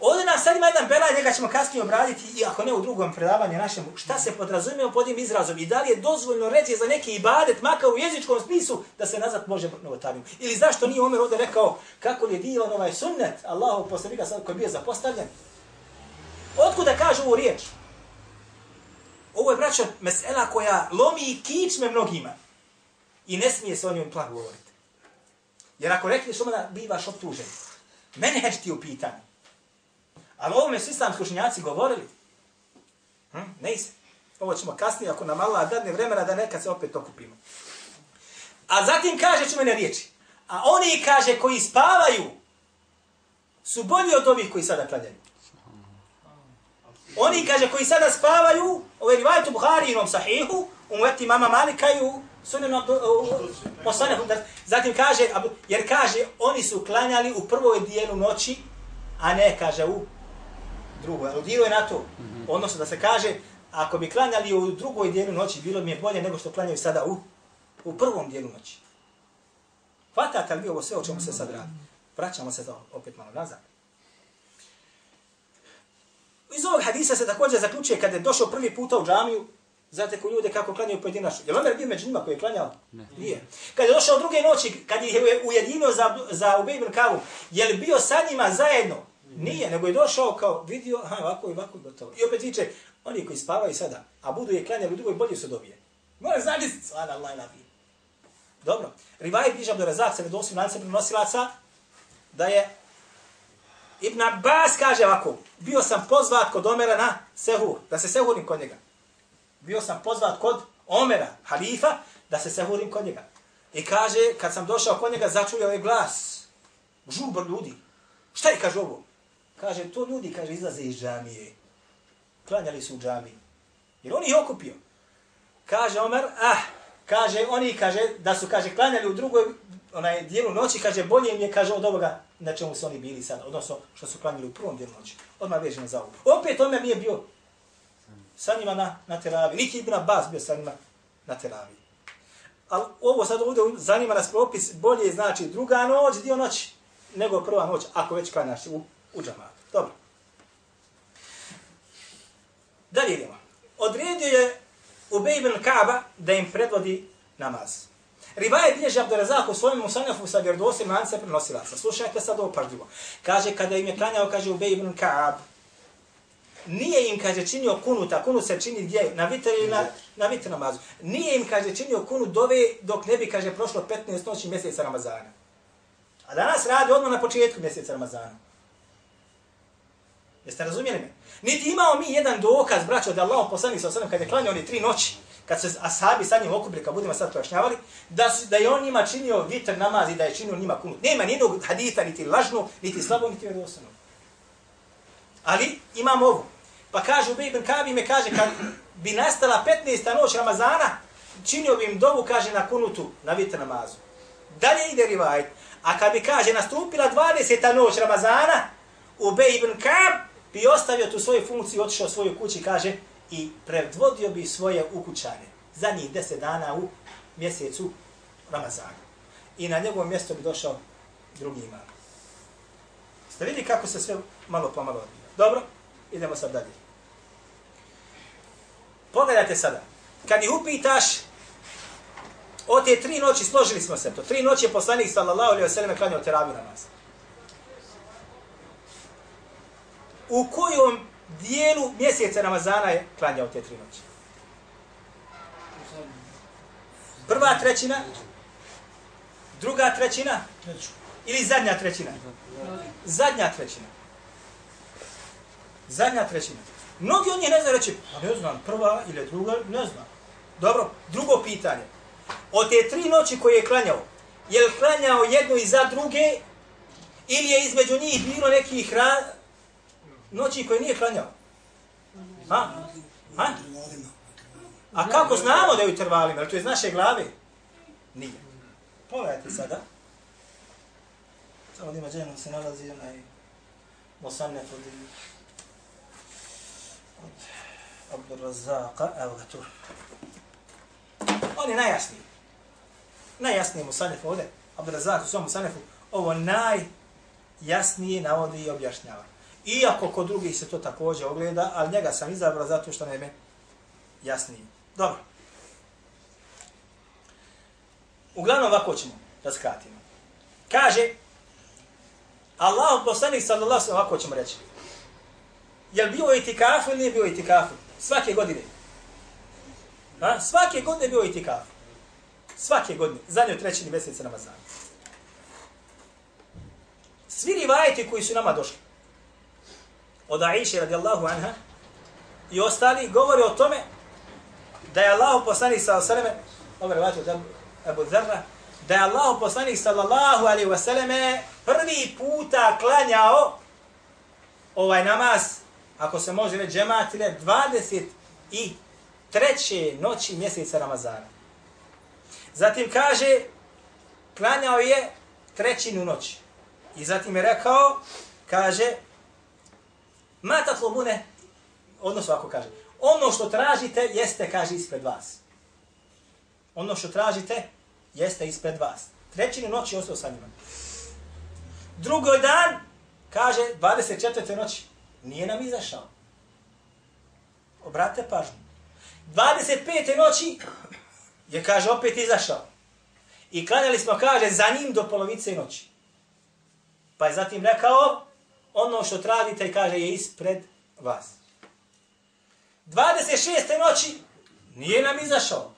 Ovdje nas sad ima jedan belaj, njega ćemo kasnije obraditi, i ako ne u drugom predavanju našemu, šta se podrazumijemo pod tim izrazom i da li je dozvoljno reći za neki ibadet, makar u jezičkom smislu, da se nazad može novotariju. Ili zašto nije Omer ovdje rekao kako li je divan ovaj sunnet, Allahu poslanika sad koji je bio zapostavljen. Otkuda kaže ovu riječ? Ovo je, braćo, mesela koja lomi i kičme mnogima. I ne smije se o njom plak govoriti. Jer ako rekneš ona, bivaš optužen. Mene heć ti u pitanju. Ali ovome su islamski učenjaci govorili. Hm? Ne se. Ovo ćemo kasnije, ako nam Allah dadne vremena, da nekad se opet okupimo. A zatim kaže ću mene riječi. A oni, kaže, koji spavaju, su bolji od ovih koji sada klanjaju. Oni, kaže, koji sada spavaju, ovo je rivajtu Buhari inom sahihu, u muveti mama Malika i u sunenu poslane. Zatim kaže, jer kaže, oni su klanjali u prvoj dijelu noći, a ne, kaže, u drugoj. Aludiruje na to. Odnosno da se kaže, ako bi klanjali u drugoj dijelu noći, bilo mi je bolje nego što klanjaju sada u, u prvom dijelu noći. Hvatate li vi ovo sve o čemu se sad radi? Vraćamo se to opet malo nazad. Iz ovog hadisa se također zaključuje kada je došao prvi puta u džamiju, znate ko ljude kako klanjaju pojedinačno. Je li Omer bio među njima koji je klanjao? Ne. Nije. Kad je došao druge noći, kad je ujedinio za, za Ubej ibn Kavu, je li bio sa njima zajedno? Nije, nego je došao kao vidio, aha, ovako i ovako gotovo. I opet viče, oni koji spavaju sada, a budu je klanjali u drugoj, bolje su dobije. Mora znači, sada Allah nabi. Dobro. Rivaj bliža do razak, se ne dosim lance prenosilaca, da je Ibn Abbas kaže ovako, bio sam pozvat kod Omera na sehur, da se sehurim kod njega. Bio sam pozvat kod Omera, halifa, da se sehurim kod njega. I kaže, kad sam došao kod njega, začuo je glas. Žubr ljudi. Šta je, kaže ovo? Kaže, to ljudi, kaže, izlaze iz džamije. Klanjali su u džamiji. Jer on ih okupio. Kaže Omer, ah, kaže, oni, kaže, da su, kaže, klanjali u drugoj onaj dijelu noći, kaže, bolje im je, kaže, od ovoga na čemu su oni bili sad, odnosno što su planili u prvom dijelu noći. Odmah vežemo za ovo. Opet Omer nije bio sa njima na, na teravi. Niti Ibn Abbas bio sa njima na teravi. Ali ovo sad ovdje zanima nas propis, bolje znači druga noć, dio noći, nego prva noć, ako već klanjaš u, u džamatu. Dobro. Dalje idemo. Odredio je Ubej ibn Kaaba da im predvodi namaz. Rivaje bilježi Abdurazak u svojom musanjafu sa vjerdosim lance prenosilaca. Slušajte sad ovo pažljivo. Kaže, kada im je klanjao, kaže Ubej ibn Kaab, nije im, kaže, činio kunuta, kunut se čini gdje, na vitr ili na, na vitr namazu. Nije im, kaže, činio kunut dove dok ne bi, kaže, prošlo 15 noći mjeseca Ramazana. A danas radi odmah na početku mjeseca Ramazana. Jeste razumijeli me? Niti imao mi jedan dokaz, braćo, da Allah poslanik sa osadom, kad je klanio oni tri noći, kad se ashabi sa njim okupili, kad budemo sad pojašnjavali, da, da je on njima činio vitr namaz i da je činio njima kunut. Nema nijednog hadita, niti lažno, niti slabo, niti vjerovostanu. Ali imamo ovo. Pa kaže Ubej Ibn Kabi me kaže, kad bi nastala 15. noć Ramazana, činio bi im dovu, kaže, na kunutu, na vitr namazu. Dalje ide rivaj. A kad bi, kaže, nastupila 20. noć Ramazana, Ubej ibn Kab bi ostavio tu svoju funkciju, otišao svoju kući, kaže, i predvodio bi svoje ukućane za njih deset dana u mjesecu Ramazana. I na njegovo mjesto bi došao drugi imam. Ste vidi kako se sve malo pomalo odbija. Dobro, idemo sad dalje. Pogledajte sada. Kad ih upitaš, o te tri noći složili smo se to. Tri noći je poslanik sallallahu alaihi wa sallam klanjao teraviju namaz. u kojom dijelu mjeseca Ramazana je klanjao te tri noći? Prva trećina? Druga trećina? Ili zadnja trećina? Zadnja trećina. Zadnja trećina. Mnogi od njih ne znaju reći, pa ne znam, prva ili druga, ne znam. Dobro, drugo pitanje. Od te tri noći koje je klanjao, je li klanjao jednu iza druge, ili je između njih bilo nekih noći koje nije klanjao? Ha? Ha? A kako znamo da je u intervalima? Je to iz naše glave? Nije. Pogledajte sada. Samo ima dženom se nalazi onaj Mosanne od od Abdurazaka. Evo ga tu. On je najjasniji. Najjasniji Mosanef ovdje. Abdurazak u svom Mosanefu. Ovo najjasnije navodi i objašnjava. Iako kod drugih se to također ogleda, ali njega sam izabrao zato što ne me jasnije. Dobro. Uglavnom ovako ćemo da skratimo. Kaže, Allah poslanik sallallahu sallam, ovako ćemo reći. Jel bio itikafu ili nije bio itikafu? Svake godine. Ha? Svake godine bio itikafu. Svake godine, zadnje trećini mjeseca Ramazana. Svi rivajeti koji su nama došli, od Aisha radijallahu anha i ostali, govori o tome da je Allah poslanik sallallahu alejhi ve selleme, ovaj rivajet od Abu Dharra, da je Allah poslanik sallallahu alejhi ve selleme prvi puta klanjao ovaj namaz, ako se može reći džematile, 20 i treće noći mjeseca Ramazana. Zatim kaže, klanjao je trećinu noći. I zatim je rekao, kaže, mata tlobune, odnosno ako kaže, ono što tražite jeste, kaže, ispred vas. Ono što tražite jeste ispred vas. Trećinu noći ostao sa njima. Drugoj dan, kaže, 24. noći, nije nam izašao. Obratite pažnju. 25. noći je, kaže, opet izašao. I klanjali smo, kaže, za njim do polovice noći. Pa je zatim rekao, ono što tražite, kaže, je ispred vas. 26. noći nije nam izašao.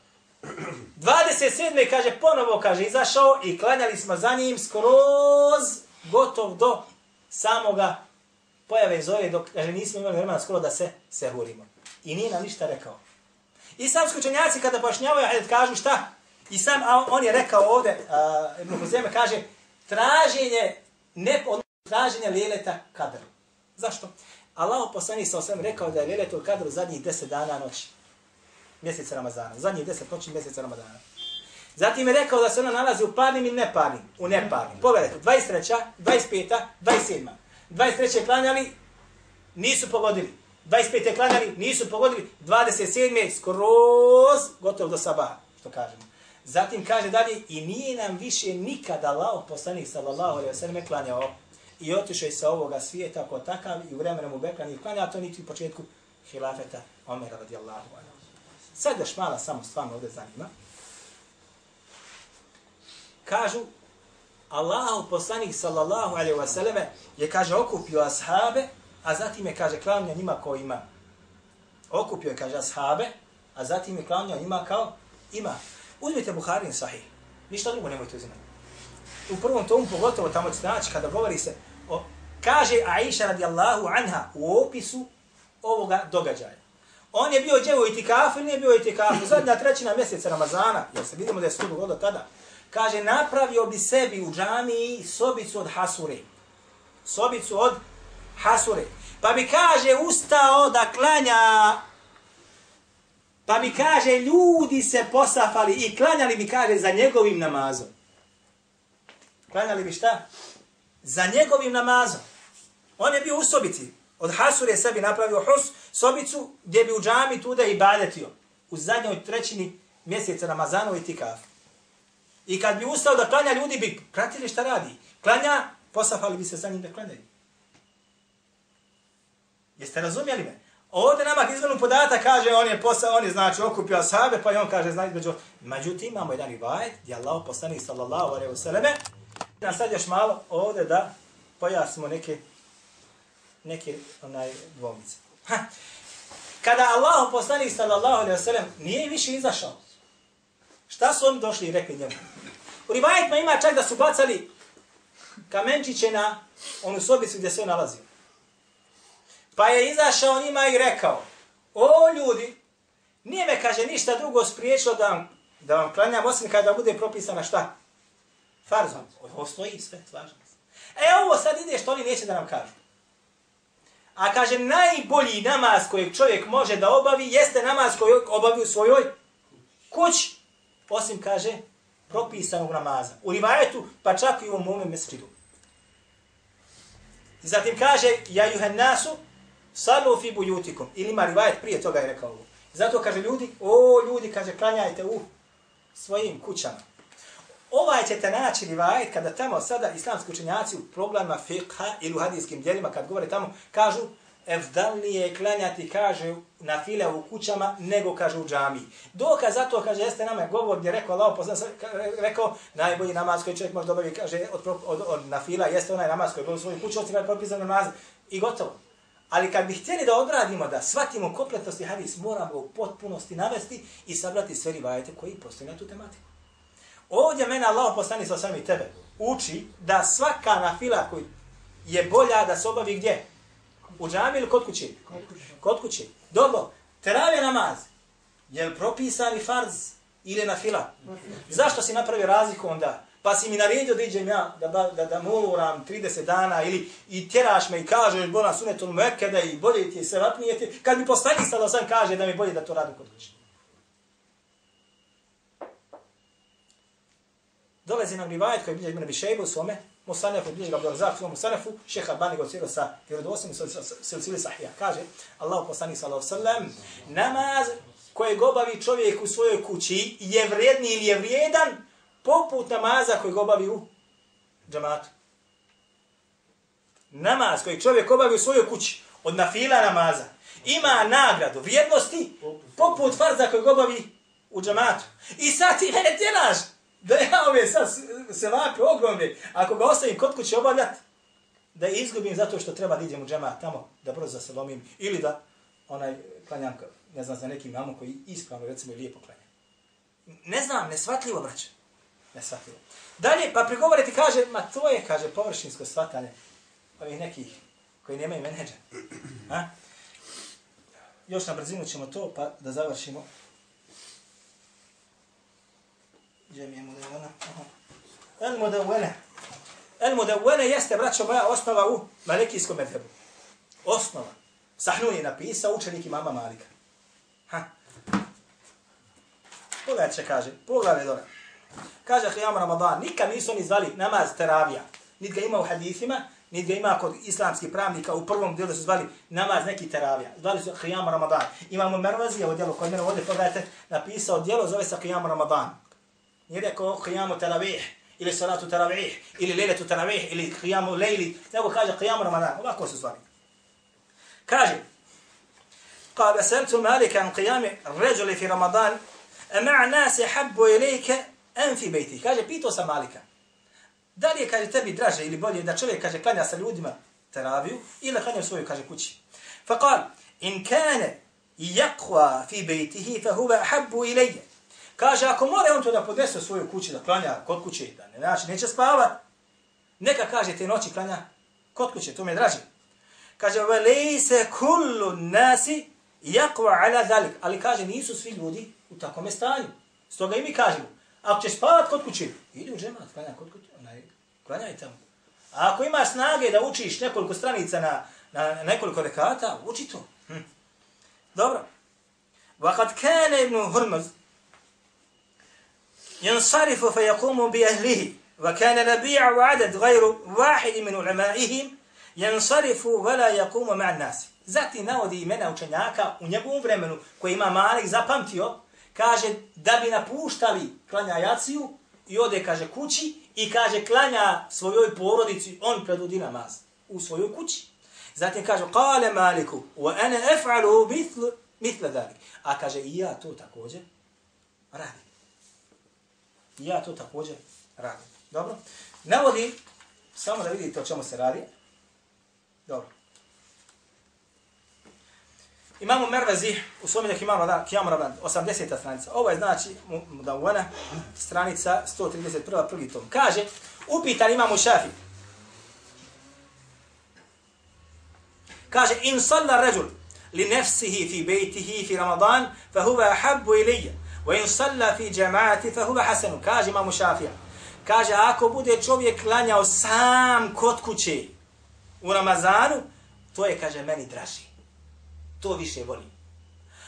27. kaže, ponovo, kaže, izašao i klanjali smo za njim skroz gotov do samoga pojave zove, dok, kaže, nismo imali vremena skoro da se sehurimo. I nije nam ništa rekao. I sam skučenjaci kada pojašnjavaju, hajde kažu šta? I sam, a on je rekao ovde, a, Ibn Huzeme kaže, traženje, ne, traženja lijeleta kadra. Zašto? Allah poslani sa osvijem rekao da je lijeletul kadru zadnjih deset dana noći. Mjeseca Ramazana. Zadnjih deset noći mjeseca Ramazana. Zatim je rekao da se ona nalazi u parnim i neparnim. U neparnim. Pogledajte, 23. 25. 27. 23. klanjali, nisu pogodili. 25. klanjali, nisu pogodili. 27. skroz, gotovo do sabaha, što kažemo. Zatim kaže dalje, i nije nam više nikada Allah, poslanik sallallahu alaihi wa sallam, klanjao i otišao sa ovoga svijeta kao takav i u vremenu mu Bekra nije klanja, a to niti u početku hilafeta Omera radijallahu anhu. Sad još mala samo stvarno ovdje zanima. Kažu, Allahu poslanik sallallahu alaihi wasallam je, kaže, okupio ashabe, a zatim je, kaže, klanja njima ko ima. Okupio je, kaže, ashabe, a zatim je klanja njima kao ima. Uzmite Buharin sahih. Ništa drugo nemojte uzimati. U prvom tomu, pogotovo tamo ćete naći, kada govori se, o, kaže Aisha radijallahu anha u opisu ovoga događaja. On je bio djevo itikafu ili nije bio itikafu? Zadnja trećina mjeseca Ramazana, jer se vidimo da je se to dogodilo tada. Kaže, napravio bi sebi u džamiji sobicu od hasure. Sobicu od hasure. Pa bi kaže, ustao da klanja Pa mi kaže, ljudi se posafali i klanjali mi, kaže, za njegovim namazom. Klanjali bi šta? Za njegovim namazom. On je bio u sobici. Od Hasur je sebi napravio hus, sobicu, gdje bi u džami tuda i badetio. U zadnjoj trećini mjeseca Ramazanu i tikaf. I kad bi ustao da klanja, ljudi bi pratili šta radi. Klanja, posafali bi se za njim da klanjaju. Jeste razumjeli me? Ovdje nama izvenu podata kaže on je posao, on je znači okupio ashabe, pa i on kaže znači među međutim imamo jedan rivajet gdje Allah poslanik sallallahu alejhi ve selleme da sad još malo ovdje da pojasnimo neke neke onaj dvomice. Ha. Kada Allah poslanik sallallahu alejhi ve sellem nije više izašao. Šta su oni došli i rekli njemu? U rivajetima ima čak da su bacali kamenčiće na onu sobicu gdje se nalazi. Pa je izašao njima i rekao, o ljudi, nije me, kaže, ništa drugo spriječilo da vam, da vam klanjam, osim kada bude propisana šta? Farzom. Ovo stoji sve, slažem se. E ovo sad ide što oni neće da nam kažu. A kaže, najbolji namaz kojeg čovjek može da obavi, jeste namaz koji obavi u svojoj kući. Osim, kaže, propisanog namaza. U rivajetu, pa čak i u mome mesridu. Zatim kaže, ja juhen nasu, Salu fi bujutikum. Ili ima rivajet prije toga je rekao ovo. Zato kaže ljudi, o ljudi, kaže, klanjajte u svojim kućama. Ovaj ćete naći rivajet kada tamo sada islamski učenjaci u problemima fiqha ili u hadijskim djelima kad govore tamo kažu evdalnije je klanjati, kaže, na file u kućama, nego, kaže, u džami. Dokaz za to, kaže, jeste nama govor gdje rekao, Allah poslan, rekao, najbolji namaz koji čovjek može dobiti, kaže, od, od, od, na fila, jeste onaj namaz koji je u svojoj kući, osim propisan namaz i gotovo. Ali kad bi htjeli da odradimo, da shvatimo kompletnosti hadis, moramo ga u potpunosti navesti i sabrati sve rivajete koji postoje na tu tematiku. Ovdje mene Allah poslani sa sami tebe uči da svaka nafila koji je bolja da se obavi gdje? U džami ili kod kuće? Kod kuće. Dobro, teravije namaz. Je li propisani farz ili na fila? Zašto si napravi razliku onda? Pa si mi naredio da iđem ja, da, da, da moram 30 dana ili i tjeraš me i kažeš bona sunetul mekede i bolje ti je se ratnije ti. Kad mi postani sada sam kaže da mi bolje da to radim kod kuće. Dolazi nam rivajet koji bilježi Ibn Bišejbu u svome, Musanefu, bilježi ga Abdulazak u svome Musanefu, šeha Albani ga ocijelo sa vjerodosim, silsili sahija. Kaže, Allah poslani sallahu sallam, namaz koje gobavi čovjek u svojoj kući je vredni ili je vrijedan poput namaza koji gobavi u džamatu. Namaz koji čovjek obavi u svojoj kući od nafila namaza ima nagradu vrijednosti poput farza koji gobavi u džamatu. I sad ti mene tjelaš da ja ove sad se vape ogromne, ako ga ostavim kod kuće obavljati, da izgubim zato što treba da idem u džema tamo, da brzo se lomim, ili da onaj klanjam, ne znam, za nekim mamom koji ispravno, recimo, i lijepo klanja. Ne znam, nesvatljivo, braće. Nesvatljivo. Dalje, pa prigovore ti kaže, ma to je, kaže, površinsko svatanje ovih nekih koji nemaju menedža. Ha? Još na brzinu ćemo to, pa da završimo Džemije mudevana. El mudevane. El mudevane jeste, braćo moja, osnova u malikijskom medhebu. Osnova. Sahnun je napisao učenik imama Malika. Ha. Pogledaj će kaže. Pogledaj dole. Kaže Hijam Ramadan, nikad nisu oni zvali namaz teravija. Nid ga ima u hadithima, nid ga ima kod islamskih pravnika, u prvom dijelu su zvali namaz neki teravija. Zvali su Hijam Ramadan. Imamo Mervazi, ovo dijelo koje mene ovdje pogledajte, napisao dijelo, zove se Hijam Ramadan. Nije rekao qiyamu taravih, ili salatu taravih, ili lejletu taravih, ili qiyamu lejli, nego kaže qiyamu ramadan. Ovako se zvali. Kaže, قال سألت مالك عن قيام الرجل في رمضان أمع الناس يحب إليك أم في بيتي kaže pitao sam Malika da li je kaže tebi draže ili bolje da čovjek kaže klanja sa ljudima teraviju ili klanja u svojoj kaže kući فقال إن كان يقوى في بيته فهو أحب إليه Kaže, ako mora on to da podnese u svoju kući, da klanja kod kuće, da ne znači, neće spavat, neka kaže te noći klanja kod kuće, to mi je draži. Kaže, velej se kullu nasi jakva ala dalik. Ali kaže, nisu svi ljudi u takome stanju. Stoga i mi kažemo, ako ćeš spavat kod kuće, idi u džemat, klanja kod kuće, onaj, klanjaj tamo. A ako imaš snage da učiš nekoliko stranica na, na nekoliko rekata, uči to. Hm. Dobro. Vakat kane ibn Hurmaz, ينصرف فيقوم بأهله وكان نبيع وعدد غير واحد من علمائهم ينصرف ولا يقوم مع الناس Zati navodi imena učenjaka u njegovom vremenu koji ima Malik zapamtio, kaže da bi napuštali klanja jaciju i ode, kaže, kući i kaže klanja svojoj porodici, on predvodi namaz u svojoj kući. Zatim kaže, kale Maliku, wa ene ef'alu mithl, mithl dalik. A kaže, i ja to također radim. ja to također radim. Dobro? Navodi, samo da vidite o čemu se radi. Dobro. Imamo Mervezi, u svome nek imamo da, Kijamu Rabban, 80. stranica. Ovo je znači, da stranica 131. prvi tom. Kaže, upitan imamo šafi. Kaže, in salla ređul li nefsihi fi bejtihi fi Ramadan, fa huva ahabbu ilija. وَإِنْ صَلَّ salla fi فَهُوَ حَسَنُ hasan. Kaže imam Šafija. Kaže ako bude čovjek klanjao sam kod kuće u Ramazanu, to je kaže meni draži. To više volim.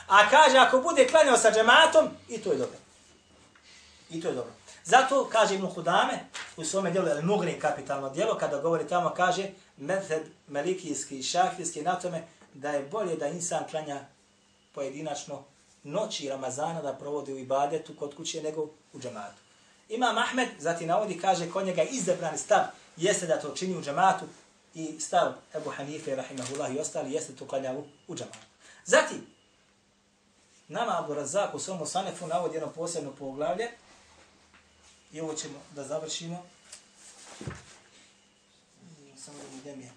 A kaže ako bude klanjao sa džematom, i to je dobro. I to je dobro. Zato kaže Ibn Hudame u svome djelu El Mugni kapitalno djelo, kada govori tamo, kaže medheb melikijski i šafijski na tome da je bolje da insan klanja pojedinačno noći Ramazana da provodi u ibadetu kod kuće nego u džamatu. Imam Ahmed, zati navodi, kaže, kod njega izabrani stav jeste da to čini u džamatu i stav Ebu Hanife, rahimahullah i ostali, jeste to klanja u, u džamatu. Zatim, nama Abu Razak u svom Sanefu navodi jedno posebno poglavlje i ovo ćemo da završimo. Samo da mi gdje mi je.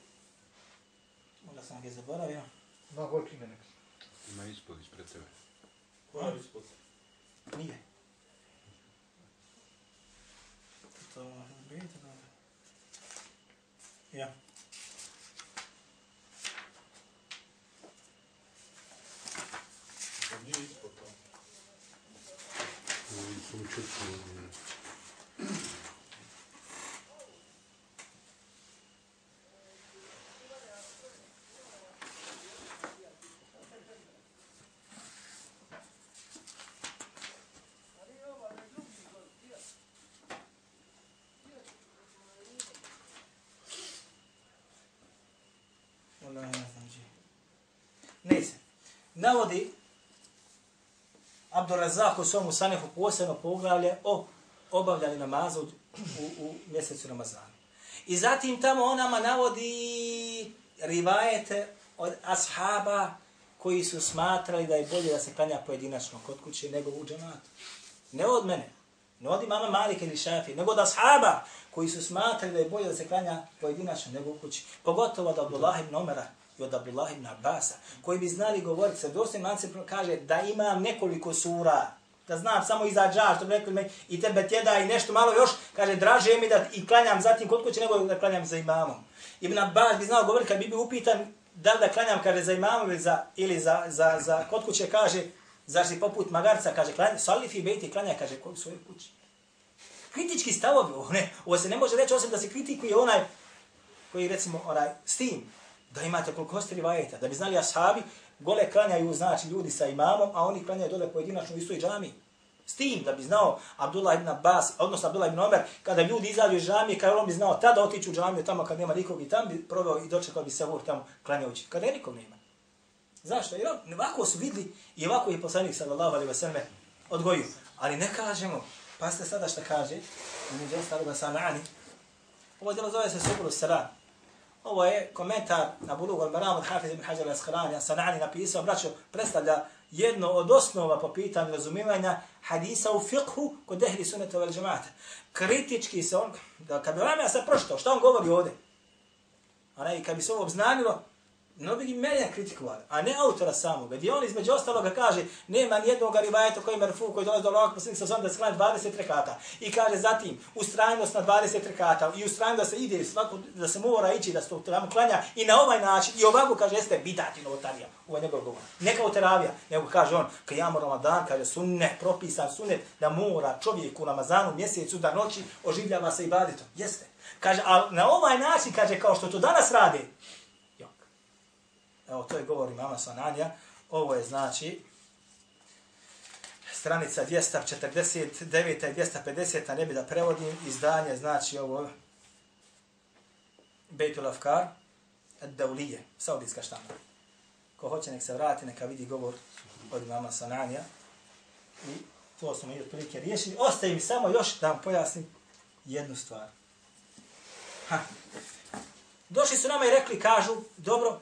Možda sam ga zaboravio. Na gorki ne nek. Ima ispod ispred tebe. Koja je ispod? Nije. To može biti, da. Ja. To nije ispod to. Sam čuo. Wallahi ne znam gdje. Ne se. Navodi Abdurazak u svom Sanehu posebno poglavlje o obavljanju namaza u, u, u mjesecu Ramazana. I zatim tamo on nama navodi rivajete od ashaba koji su smatrali da je bolje da se klanja pojedinačno kod kuće nego u džematu. Ne od mene, ne od imama Malika ili Šafi, nego od ashaba koji su smatrali da je bolje da se klanja pojedinačno nego u kući. Pogotovo od Abdullah ibn Omera i od Abdullah ibn Abbasa, koji bi znali govoriti sa Dosta manci kaže da imam nekoliko sura, da znam samo iza dža, što bi rekli me, i tebe tjeda i nešto malo još, kaže, draže mi da i klanjam zatim kod kuće nego da klanjam za imamom. Ibn Abbas bi znao govoriti kad bi bio upitan da li da klanjam, kaže, za imamom ili za, ili za, za, za kod kuće, kaže, zašto poput magarca, kaže, klanja, salifi bejti klanja, kaže, kod svoje kući. Kritički stavovi, ovo, ne, ovo se ne može reći osim da se kritikuje onaj koji recimo onaj s tim da imate koliko ste rivajeta, da bi znali ashabi, gole klanjaju znači ljudi sa imamom, a oni klanjaju dole pojedinačno u istoj džami. S tim da bi znao Abdullah ibn Abbas, odnosno Abdullah ibn Omer, kada ljudi izađu iz džamije, kada on bi znao tada otići u džamiju tamo kad nema nikog i tam bi proveo i dočekao bi se vur tamo klanjajući. Kada je nikog nema. Zašto? Jer ovako su vidli i ovako je poslanik sallallahu alaihi wa sallam odgojio. Ali ne kažemo, pa ste sada šta kaže, među ostaloga sanani, ovo djelo zove se Subulu Salam. Ovo je komentar na Bulugu al-Maram od Hafiz ibn Hajar al-Asqalani, Sanani napisao, braćo, predstavlja jedno od osnova po pitanju razumivanja hadisa u fiqhu kod ehli suneta vel džemata. Kritički se on, da kad bi vam ja sad proštao, šta on govori ovdje? A ne, kad bi se ovo obznanilo, mnogi bi mene kritikovali, a ne autora samoga, gdje on između ostaloga kaže, nema nijednog rivajeta koji je merfu, koji dolazi do Allahog posljednika sa zom da sklanja 20 rekata. I kaže zatim, ustrajnost na 20 rekata i ustrajnost da se ide, svako, da se mora ići, da se to tamo klanja i na ovaj način, i ovako kaže, jeste bidati novotarija, ovo je njegov govor. Neka teravija, nego kaže on, kad jamo Ramadan, kaže sunne, propisan sunnet, da mora čovjek u Ramazanu mjesecu da noći oživljava se i. Jeste. Kaže, ali na ovaj način, kaže, kao što to danas rade, Evo, to je govor imama Sananja. Ovo je, znači, stranica 249. i 250. A ne bi da prevodim izdanje, znači, ovo Bejtul Afkar, Daulije, saudijska štanda. Ko hoće nek se vrati, neka vidi govor od imama Sananja. I to smo i otprilike riješili. Ostaje mi samo još da vam pojasnim jednu stvar. Ha. Došli su nama i rekli, kažu, dobro,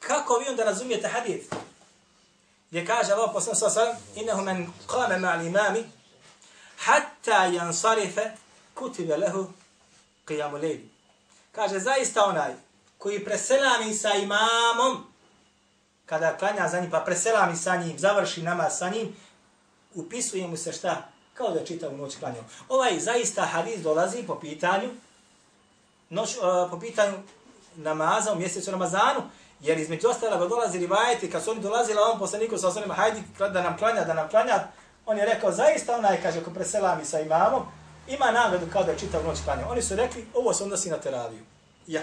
kako vi onda razumijete hadith? Gdje kaže Allah poslan sa sallam, innehu men kame ma'al imami, hatta jansarife kutibe lehu qiyamu lejli. Kaže, zaista onaj koji preselami sa imamom, kada klanja za njim, pa preselami sa njim, završi namaz sa njim, upisuje mu se šta? Kao da čita u noć klanjao. Ovaj zaista hadis dolazi po pitanju, noć, uh, po pitanju namaza u mjesecu Ramazanu, Jer između ostalog dolazi rivajeti, kad su oni dolazili ovom poslaniku sa osnovima, hajdi da nam klanja, da nam klanja, on je rekao, zaista onaj, kaže, ako preselami sa imamom, ima nagradu kao da je čitav noć klanja. Oni su rekli, ovo se odnosi na teraviju. Ja.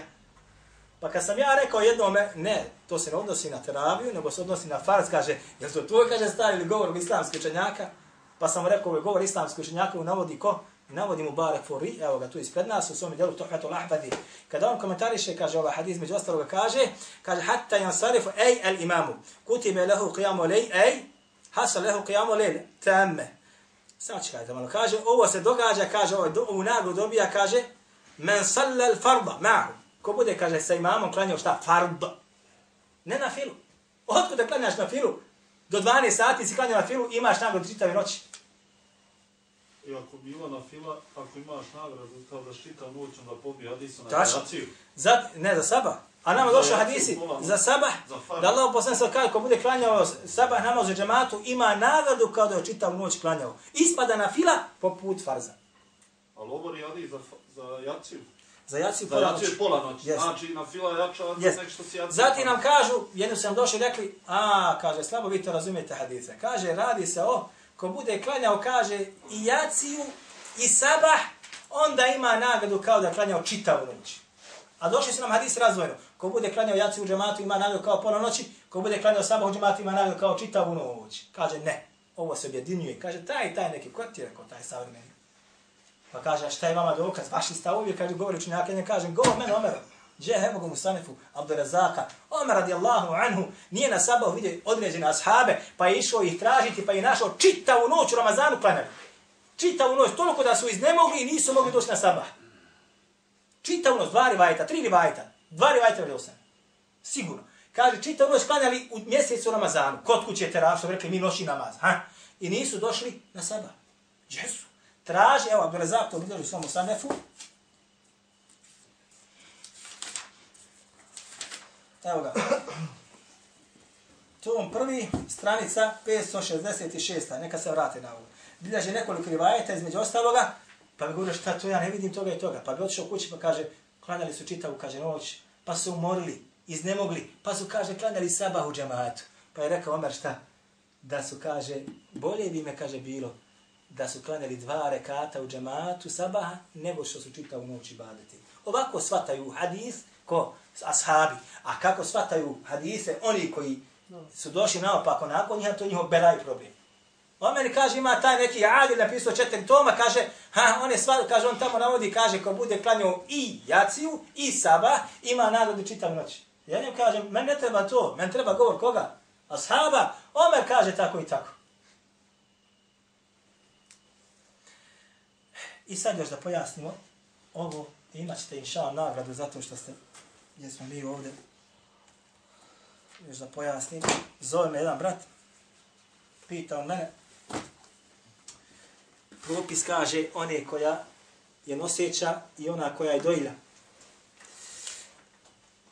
Pa kad sam ja rekao jednome, ne, to se ne odnosi na teraviju, nego se odnosi na farz, kaže, jel to tvoj, kaže, stari ili govor islamskih učenjaka? Pa sam rekao, ovo je govor islamskih učenjaka, navodi ko? Navodi mu Barek Furi, evo ga tu ispred nas, u svom djelu Tuhmetul Ahbadi. Kada on komentariše, kaže ovaj hadis, među ostaloga kaže, kaže, hatta jan sarifu, ej el imamu, kutibe lehu qiyamu lej, ej, hasa lehu qiyamu lej, sad Sačekajte malo. Kaže, ovo se događa, kaže, ovaj ovo, ovu nagu dobija, kaže, men sallal farda, ma'u. Ko bude, kaže, sa imamom klanjao šta? Farda. Ne na filu. Otkud da klanjaš na filu? Do 12 sati si klanjao na filu, imaš nagu čitave noći. I ako bila na fila, ako imaš nagradu, kao da šita noć, onda pobije Hadisa na Tačno. Za, ne, za sabah. A nama Za jaciju, hadisi za sabah, za da Allah poslani se kaže, ko bude klanjao sabah namaz u džematu, ima nagradu kao da je čitav noć klanjao. Ispada na fila poput farza. Ali ovo je Hadis za, za jaciju. Za jaciju Za pola noći. je pola noći. Yes. Znači, na fila je jača Yes. nek što si jaciju. Zatim nam kažu, jedno sam došli i rekli, a, kaže, slabo vi to razumijete hadise. Kaže, radi se o, ko bude klanjao, kaže, i jaciju, i sabah, onda ima nagradu kao da je klanjao čitavu noć. A došli su nam hadis razvojno. Ko bude klanjao jaciju u džematu ima nagradu kao pola noći, ko bude klanjao sabah u džematu ima nagradu kao čitavu noć. Kaže, ne, ovo se objedinjuje. Kaže, taj, taj neki, ko ti je rekao, taj savremeni? Pa kaže, a šta je vama dokaz? Vaši stavovi, kaže, govori učinjaka, ja kaže, govor mene Omer. Gdje je Hebogom u Sanefu, Abdurazaka, Omer radijallahu anhu, nije na sabahu vidio određene ashabe, pa je išao ih tražiti, pa je našao čitavu noć u Ramazanu klanjali. Čitavu noć, toliko da su iznemogli i nisu mogli doći na sabah. Čitavu noć, dva rivajta, tri rivajta, dva rivajta vidio sam. Sigurno. Kaže, čitavu noć klanjali u mjesecu Ramazanu, kod kuće terav, što rekli, mi noći namaz. Ha? I nisu došli na sabah. Gdje su? Traži, evo, Abdurazak to vidio u svom Sanefu. Evo ga. Tom prvi, stranica 566. Neka se vrate na ovo. Bilježi nekoliko rivajeta između ostaloga, pa mi govorio šta to ja ne vidim toga i toga. Pa bi otišao kući pa kaže, klanjali su čitavu, kaže, noć, pa su umorili, iznemogli, pa su, kaže, klanjali sabah u džematu. Pa je rekao Omer šta? Da su, kaže, bolje bi me, kaže, bilo da su klanjali dva rekata u džematu sabaha, nego što su čitavu noć ibadeti. Ovako svataju hadis ko ashabi. A kako svataju hadise oni koji su došli naopako nakon njih, to je njihov belaj problem. Omer kaže, ima taj neki adil napisao četiri toma, kaže, ha, on je sva, kaže, on tamo navodi, kaže, ko bude klanjao i jaciju, i saba, ima nagradu čitav noć. Ja njemu kažem, meni ne treba to, meni treba govor koga? Ashaba, Omer kaže tako i tako. I sad još da pojasnimo ovo, imat ćete inša nagradu zato što ste, gdje smo mi ovdje, još da pojasnim, zove me jedan brat, pita on mene, propis kaže one koja je noseća i ona koja je dojilja.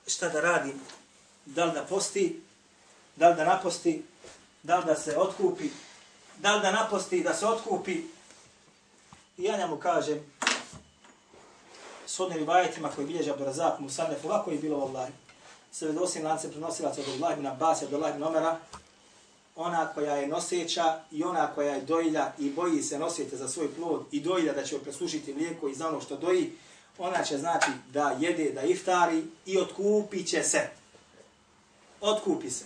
Šta da radim? Da li da posti, da li da naposti, da li da se otkupi, da li da naposti da se otkupi, I ja njemu kažem, shodno rivajetima koji bilježe Abdurazak, Musanef, ovako je bilo vallahi. Se vedosim lance prenosilaca od Abdullah ibn Abbas, Abdullah ibn Omera, ona koja je noseća i ona koja je dojilja i boji se nosite za svoj plod i dojilja da će joj preslušiti mlijeko i za ono što doji, ona će znači da jede, da iftari i otkupi će se. Otkupi se.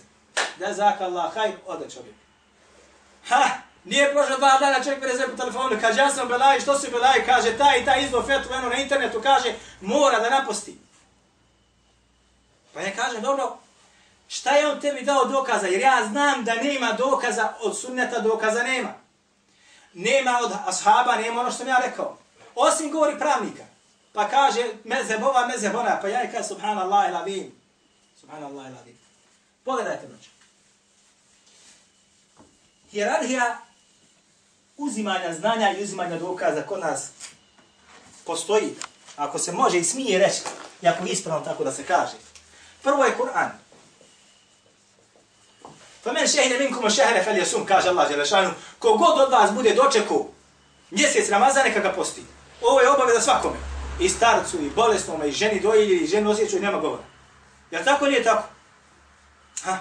Da zaka Allah, hajr, ode čovjek. Ha! Nije prošlo dva dana, čovjek zove po telefonu, kaže, ja sam Belaj, što si Belaj, kaže, taj i taj izdo fetu, eno na internetu, kaže, mora da napusti. Pa ja kažem, dobro, šta je on tebi dao dokaza? Jer ja znam da nema dokaza, od sunneta dokaza nema. Nema od ashaba, nema ono što mi ja rekao. Osim govori pravnika. Pa kaže, mezeb ova, mezeb ona, pa ja je kaže, subhanallah ila vim. Subhanallah ila vim. Pogledajte noć. Hierarhija uzimanja znanja i uzimanja dokaza kod nas postoji, ako se može i smije reći, jako ispravno tako da se kaže. Prvo je Kur'an. Famen šehine minkum šehre fel jesum, kaže Allah Želešanu, kogod od vas bude dočeku mjesec Ramazan, neka ga posti. Ovo je obaveza svakome. I starcu, i bolesnome, i ženi dojilji, i ženi osjećaju, nema govora. Jel tako nije tako? Ha?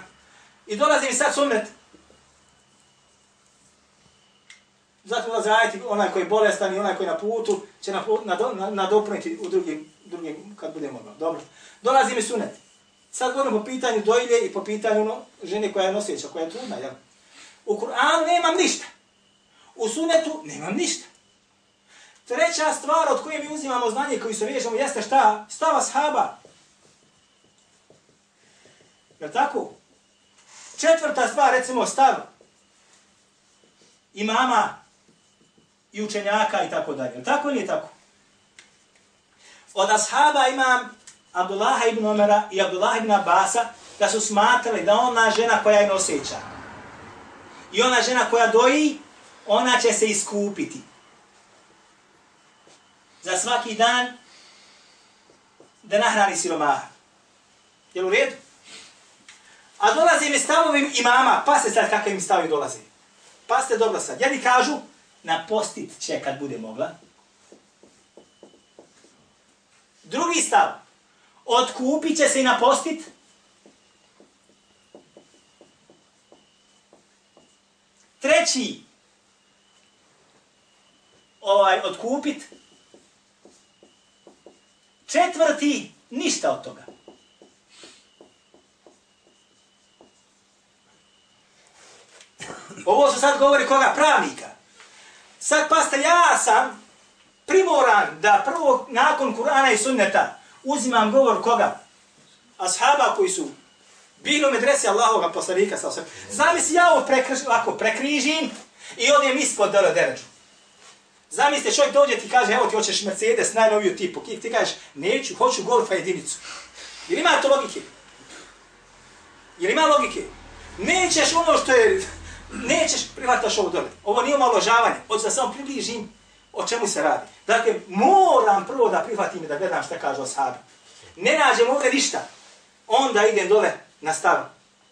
I dolazi mi sad sunnet, Zato ulaze ajeti, onaj koji je bolestan i onaj koji je na putu, će na, na, nadopuniti u drugim, drugim kad bude mogao. Dobro. Dolazi mi sunet. Sad govorim po pitanju dojlje i po pitanju no, žene koja je nosjeća, koja je trudna, jel? U Kur'anu nemam ništa. U sunetu nemam ništa. Treća stvar od koje mi uzimamo znanje koji se vežemo jeste šta? Stava shaba. Je tako? Četvrta stvar, recimo, stav imama i učenjaka i tako dalje. Tako ili nije tako? Od ashaba imam Abdullah ibn Omera i Abdullah ibn Abasa da su smatrali da ona žena koja je noseća i ona žena koja doji, ona će se iskupiti. Za svaki dan da nahrani siromaha. Jel u redu? A dolaze im stavovim imama, pa se sad kakve im stavi dolaze. Pa ste dobro sad. Jedni kažu, napostit će kad bude mogla. Drugi stav, otkupit će se i napostit. Treći, ovaj, otkupit. Četvrti, ništa od toga. Ovo se sad govori koga? Pravnika. Sad paste, ja sam primoran da prvo nakon Kur'ana i sunneta uzimam govor koga? Ashaba koji su bili u medresi Allahovog poslanika sa osvijem. Zamisli ja ovo prekriž, lako prekrižim i odijem ispod dole deređu. Zamislite, čovjek dođe ti kaže, evo ti hoćeš Mercedes, najnoviju tipu. Ti kažeš, neću, hoću golfa jedinicu. Jer ima to logike? Jer ima logike? Nećeš ono što je nećeš prihvataš ovo dole. Ovo nije omaložavanje. Hoću da samo približim o čemu se radi. Dakle, moram prvo da prihvatim i da gledam šta kaže ashabi. Ne nađem ovdje ništa. Onda idem dole na stav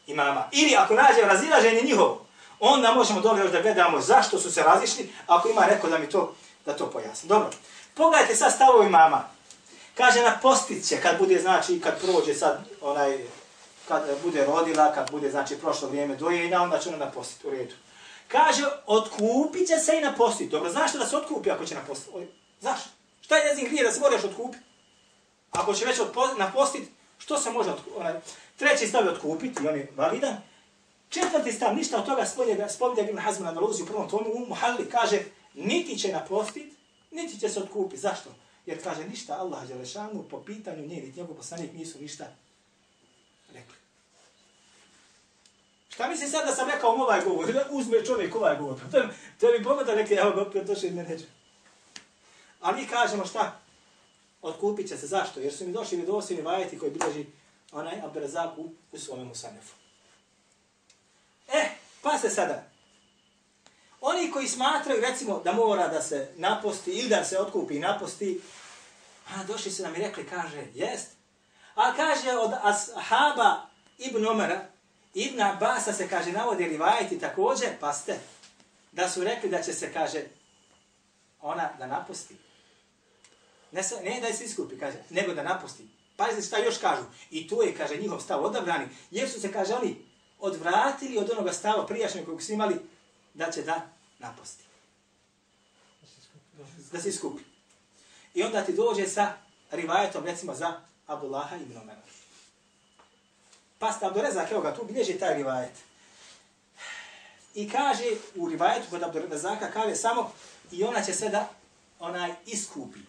imama. Ili ako nađem razilaženje njihovo, onda možemo dole još da gledamo zašto su se razišli, ako ima neko da mi to, da to pojasni. Dobro. Pogledajte sad stavovi imama. Kaže na postiće kad bude, znači, kad prođe sad onaj kad bude rodila, kad bude, znači, prošlo vrijeme dojenja, onda će ona napostiti u redu. Kaže, otkupit će se i napostiti. Dobro, znaš da se otkupi ako će napostiti? Znaš? Šta je njezin grije da se moraš otkupiti? Ako će već napostiti, što se može otkupiti? Onaj, treći stav je otkupiti i on je validan. Četvrti stav, ništa od toga spominje, spominje Ibn Hazm na Naluzi u prvom tomu, u Muhalli kaže, niti će napostiti, niti će se otkupiti. Zašto? Jer kaže, ništa Allah Đelešanu po pitanju nje, niti njegov poslanik nisu ništa rekli. Šta misli sad da sam rekao ovaj govor? Da uzme čovjek ovaj govor. To, to bi Boga da rekli, evo ga, opet došli ne neđe. A mi kažemo šta? Otkupit će se. Zašto? Jer su mi došli vidosini vajeti koji bilježi onaj Abdurazak u, u svome Musanefu. E, pa se sada. Oni koji smatraju, recimo, da mora da se naposti ili da se otkupi i naposti, a došli su nam i rekli, kaže, jest, A kaže od ashaba Ibn Omara, Ibn Abasa se kaže navode rivajeti također, pa ste, da su rekli da će se, kaže, ona da napusti. Ne, ne da se iskupi, kaže, nego da napusti. Pazite šta još kažu. I to je, kaže, njihov stav odabrani. Jer su se, kaže, oni odvratili od onoga stava prijašnjeg kojeg su imali da će da napusti. Da se iskupi. I onda ti dođe sa rivajetom, recimo, za Abdullaha ibn Omera. Pa ste Abdurezak, evo ga, tu bilježi taj rivajet. I kaže u rivajetu kod Abdurezaka, kaže samo i ona će se da onaj iskupi.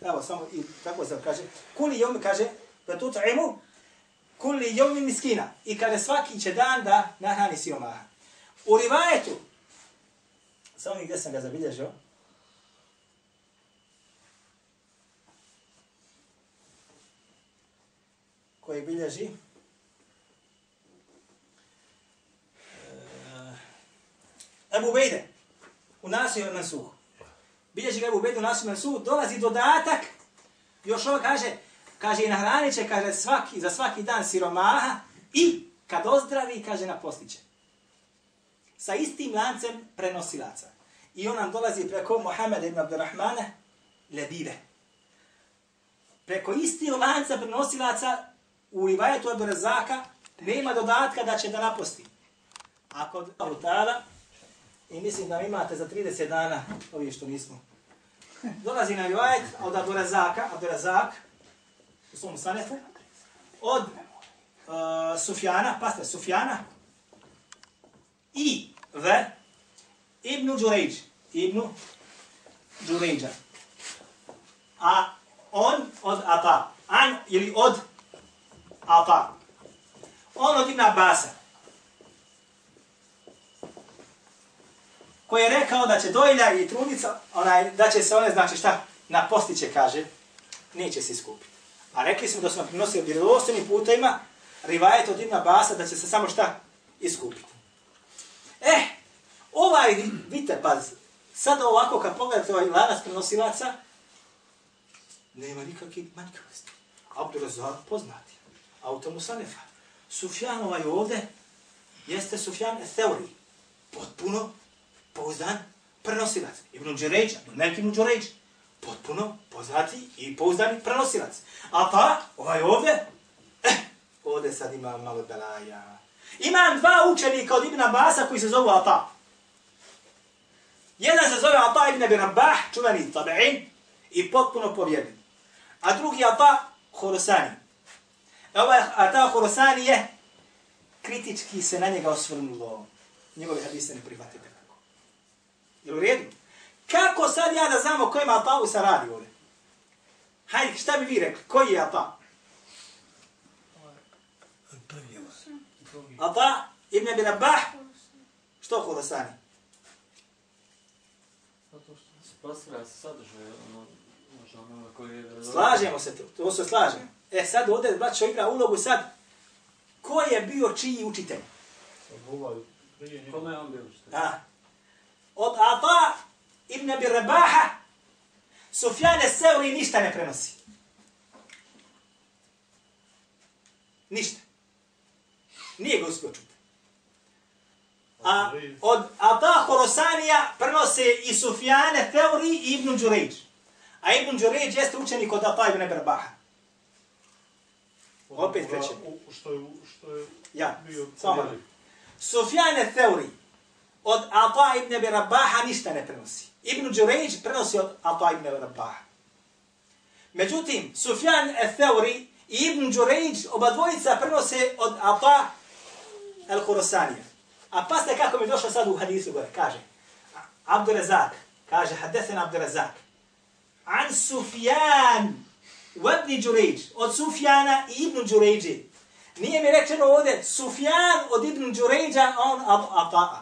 Evo, samo i tako se kaže. Kuli jom, kaže, da tu ta'imu, kuli jom miskina. I kaže, svaki će dan da nahrani siromaha. U rivajetu, samo gdje sam ga zabilježio, koji bilježi Ebu Bejde u Nasiju Mansuhu. Bilježi ga Ebu Bejde u Nasiju Mansuhu, dolazi dodatak, još ovo kaže, kaže i nahranit će, kaže svaki, za svaki dan siromaha i kad ozdravi, kaže na postiće. Sa istim lancem prenosilaca. I on nam dolazi preko Mohameda ibn Abdurrahmana Lebive. Preko isti lanca prenosilaca u rivajetu od Rezaka nema dodatka da će da naposti. Ako od Alutala, i mislim da imate za 30 dana, ovi što nismo, dolazi na rivajet od Abdurazaka, Abdurazak, u svom sanefu, od uh, Sufjana, paste, Sufjana, i v Ibnu Đurejđ, Ibnu Đurejđa. A on od Ata, an ili od Ata. On od Ibn Abasa. Koji je rekao da će dojlja i trudnica, onaj, da će se one, znači šta, na postiće, kaže, neće se iskupiti. A rekli smo da smo prinosili vjerovostojnim putima rivajet od Ibn Basa da će se samo šta iskupiti. Eh, ovaj, vidite, paz, sad ovako kad pogledate ovaj lanac prenosilaca, nema nikakve manjkavosti. Abdurazak poznati, automusanefa. Sufjan ovaj ovde, jeste Sufjan Theuri, potpuno pouzdan prenosilac. Ibn Đeređa, Melki Ibn Đeređa, potpuno poznati i pouzdani prenosilac. A pa, ovaj ovde, eh, ovde sad ima malo belaja. Imam dva učenika od Ibn Abasa koji se zovu Ata. Jedan se zove Ata ibn Abi Rabah, čuveni tabi'in, i potpuno povjerni. A drugi Ata Horosani. E, ovaj Ata Horosani je kritički se na njega osvrnulo. Njegove hadise ne prihvatite tako. Je u redu? Kako sad ja da znamo kojim Ata'u se radi ovdje? Hajde, šta bi vi rekli? Koji je Ata? Ata ibn Abi Rabah, što Horosani? Zato što se plasira sadržaj, ono, ono koji je... Slažemo se, to, to se slažemo. E sad ovdje braćo igra ulogu sad, ko je bio čiji učitelj? Ovaj. Kome je on bio što? Od Ata ibn Abi Rabaha, Sufjane Seuri ništa ne prenosi. Ništa. Nije ga uspio čuti. A od Ata Horosanija prenose i Sufjane Teuri i Ibn Đuređ. A Ibn Đuređ jeste učenik od Ata ibn Abi Rabaha. Opet krećemo. Što je, što je Ja, bio samo. Sufjane Theuri od Ata ibn Abi Rabaha ništa ne prenosi. Ibn Đurejđ prenosi od Ata ibn Abi Rabaha. Međutim, Sufjan Theuri i Ibn Đurejđ oba dvojica prenose od Ata al-Khurasanija. A pasne kako mi došlo sad u hadisu gore. Kaže, Abdurazak, kaže, hadesen Abdurazak. An Sufjan, Wadni Đurejđ, od Sufjana i Ibn Đurejđe. Nije mi rečeno ovdje Sufjan od Ibn Đurejđa, a on Ab Ata'a.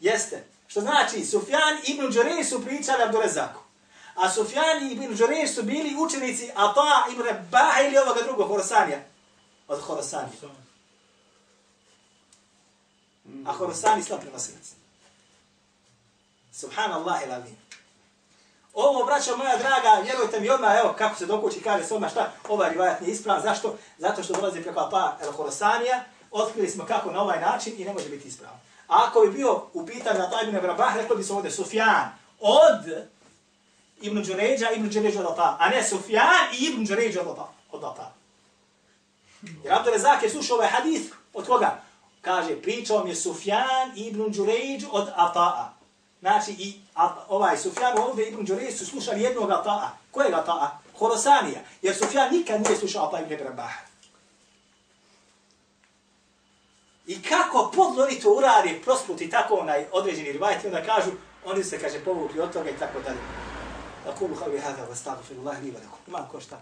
Jeste. Što znači, Sufjan i Ibn Đurejđ su pričali Abdurezaku. A Sufjan i Ibn Đurejđ su bili učenici Ata ibn Rebaha ili ovoga drugog Horasanija. Od Horasanija. Samo. A Horasani slab prenosilac. Subhanallah il azim. Ovo, braćo moja draga, vjerujte mi odmah, evo, kako se dokući, kaže se odmah šta, ovaj rivajat nije ispravan. Zašto? Zato što dolazi preko Apa el Horosanija, otkrili smo kako na ovaj način i ne može biti ispravan. A ako bi bio u pitanju na taj ibn Rabah, rekli bi se ovdje Sufjan od Ibn Đuređa, Ibn Đuređa od Ata, a ne Sufjan i Ibn Đuređa od Ata. Od Ata. Jer Abdurezak je slušao ovaj hadith od koga? Kaže, pričao mi je Sufjan ibn Đuređ od Ata'a. Znači, i a, ovaj Sufjan ovdje ibn Đurej su slušali jednog Ata'a. Kojeg Ata'a? Horosanija. Jer Sufjan nikad nije slušao Ata ibn Rabaha. I kako podlo oni to uradi, prosputi tako onaj određeni rivajt, i onda kažu, oni se, kaže, povukli od toga i tako dalje. Aqulu qawli hada, wa astaghfirullaha li wa lakum. Imam ko šta?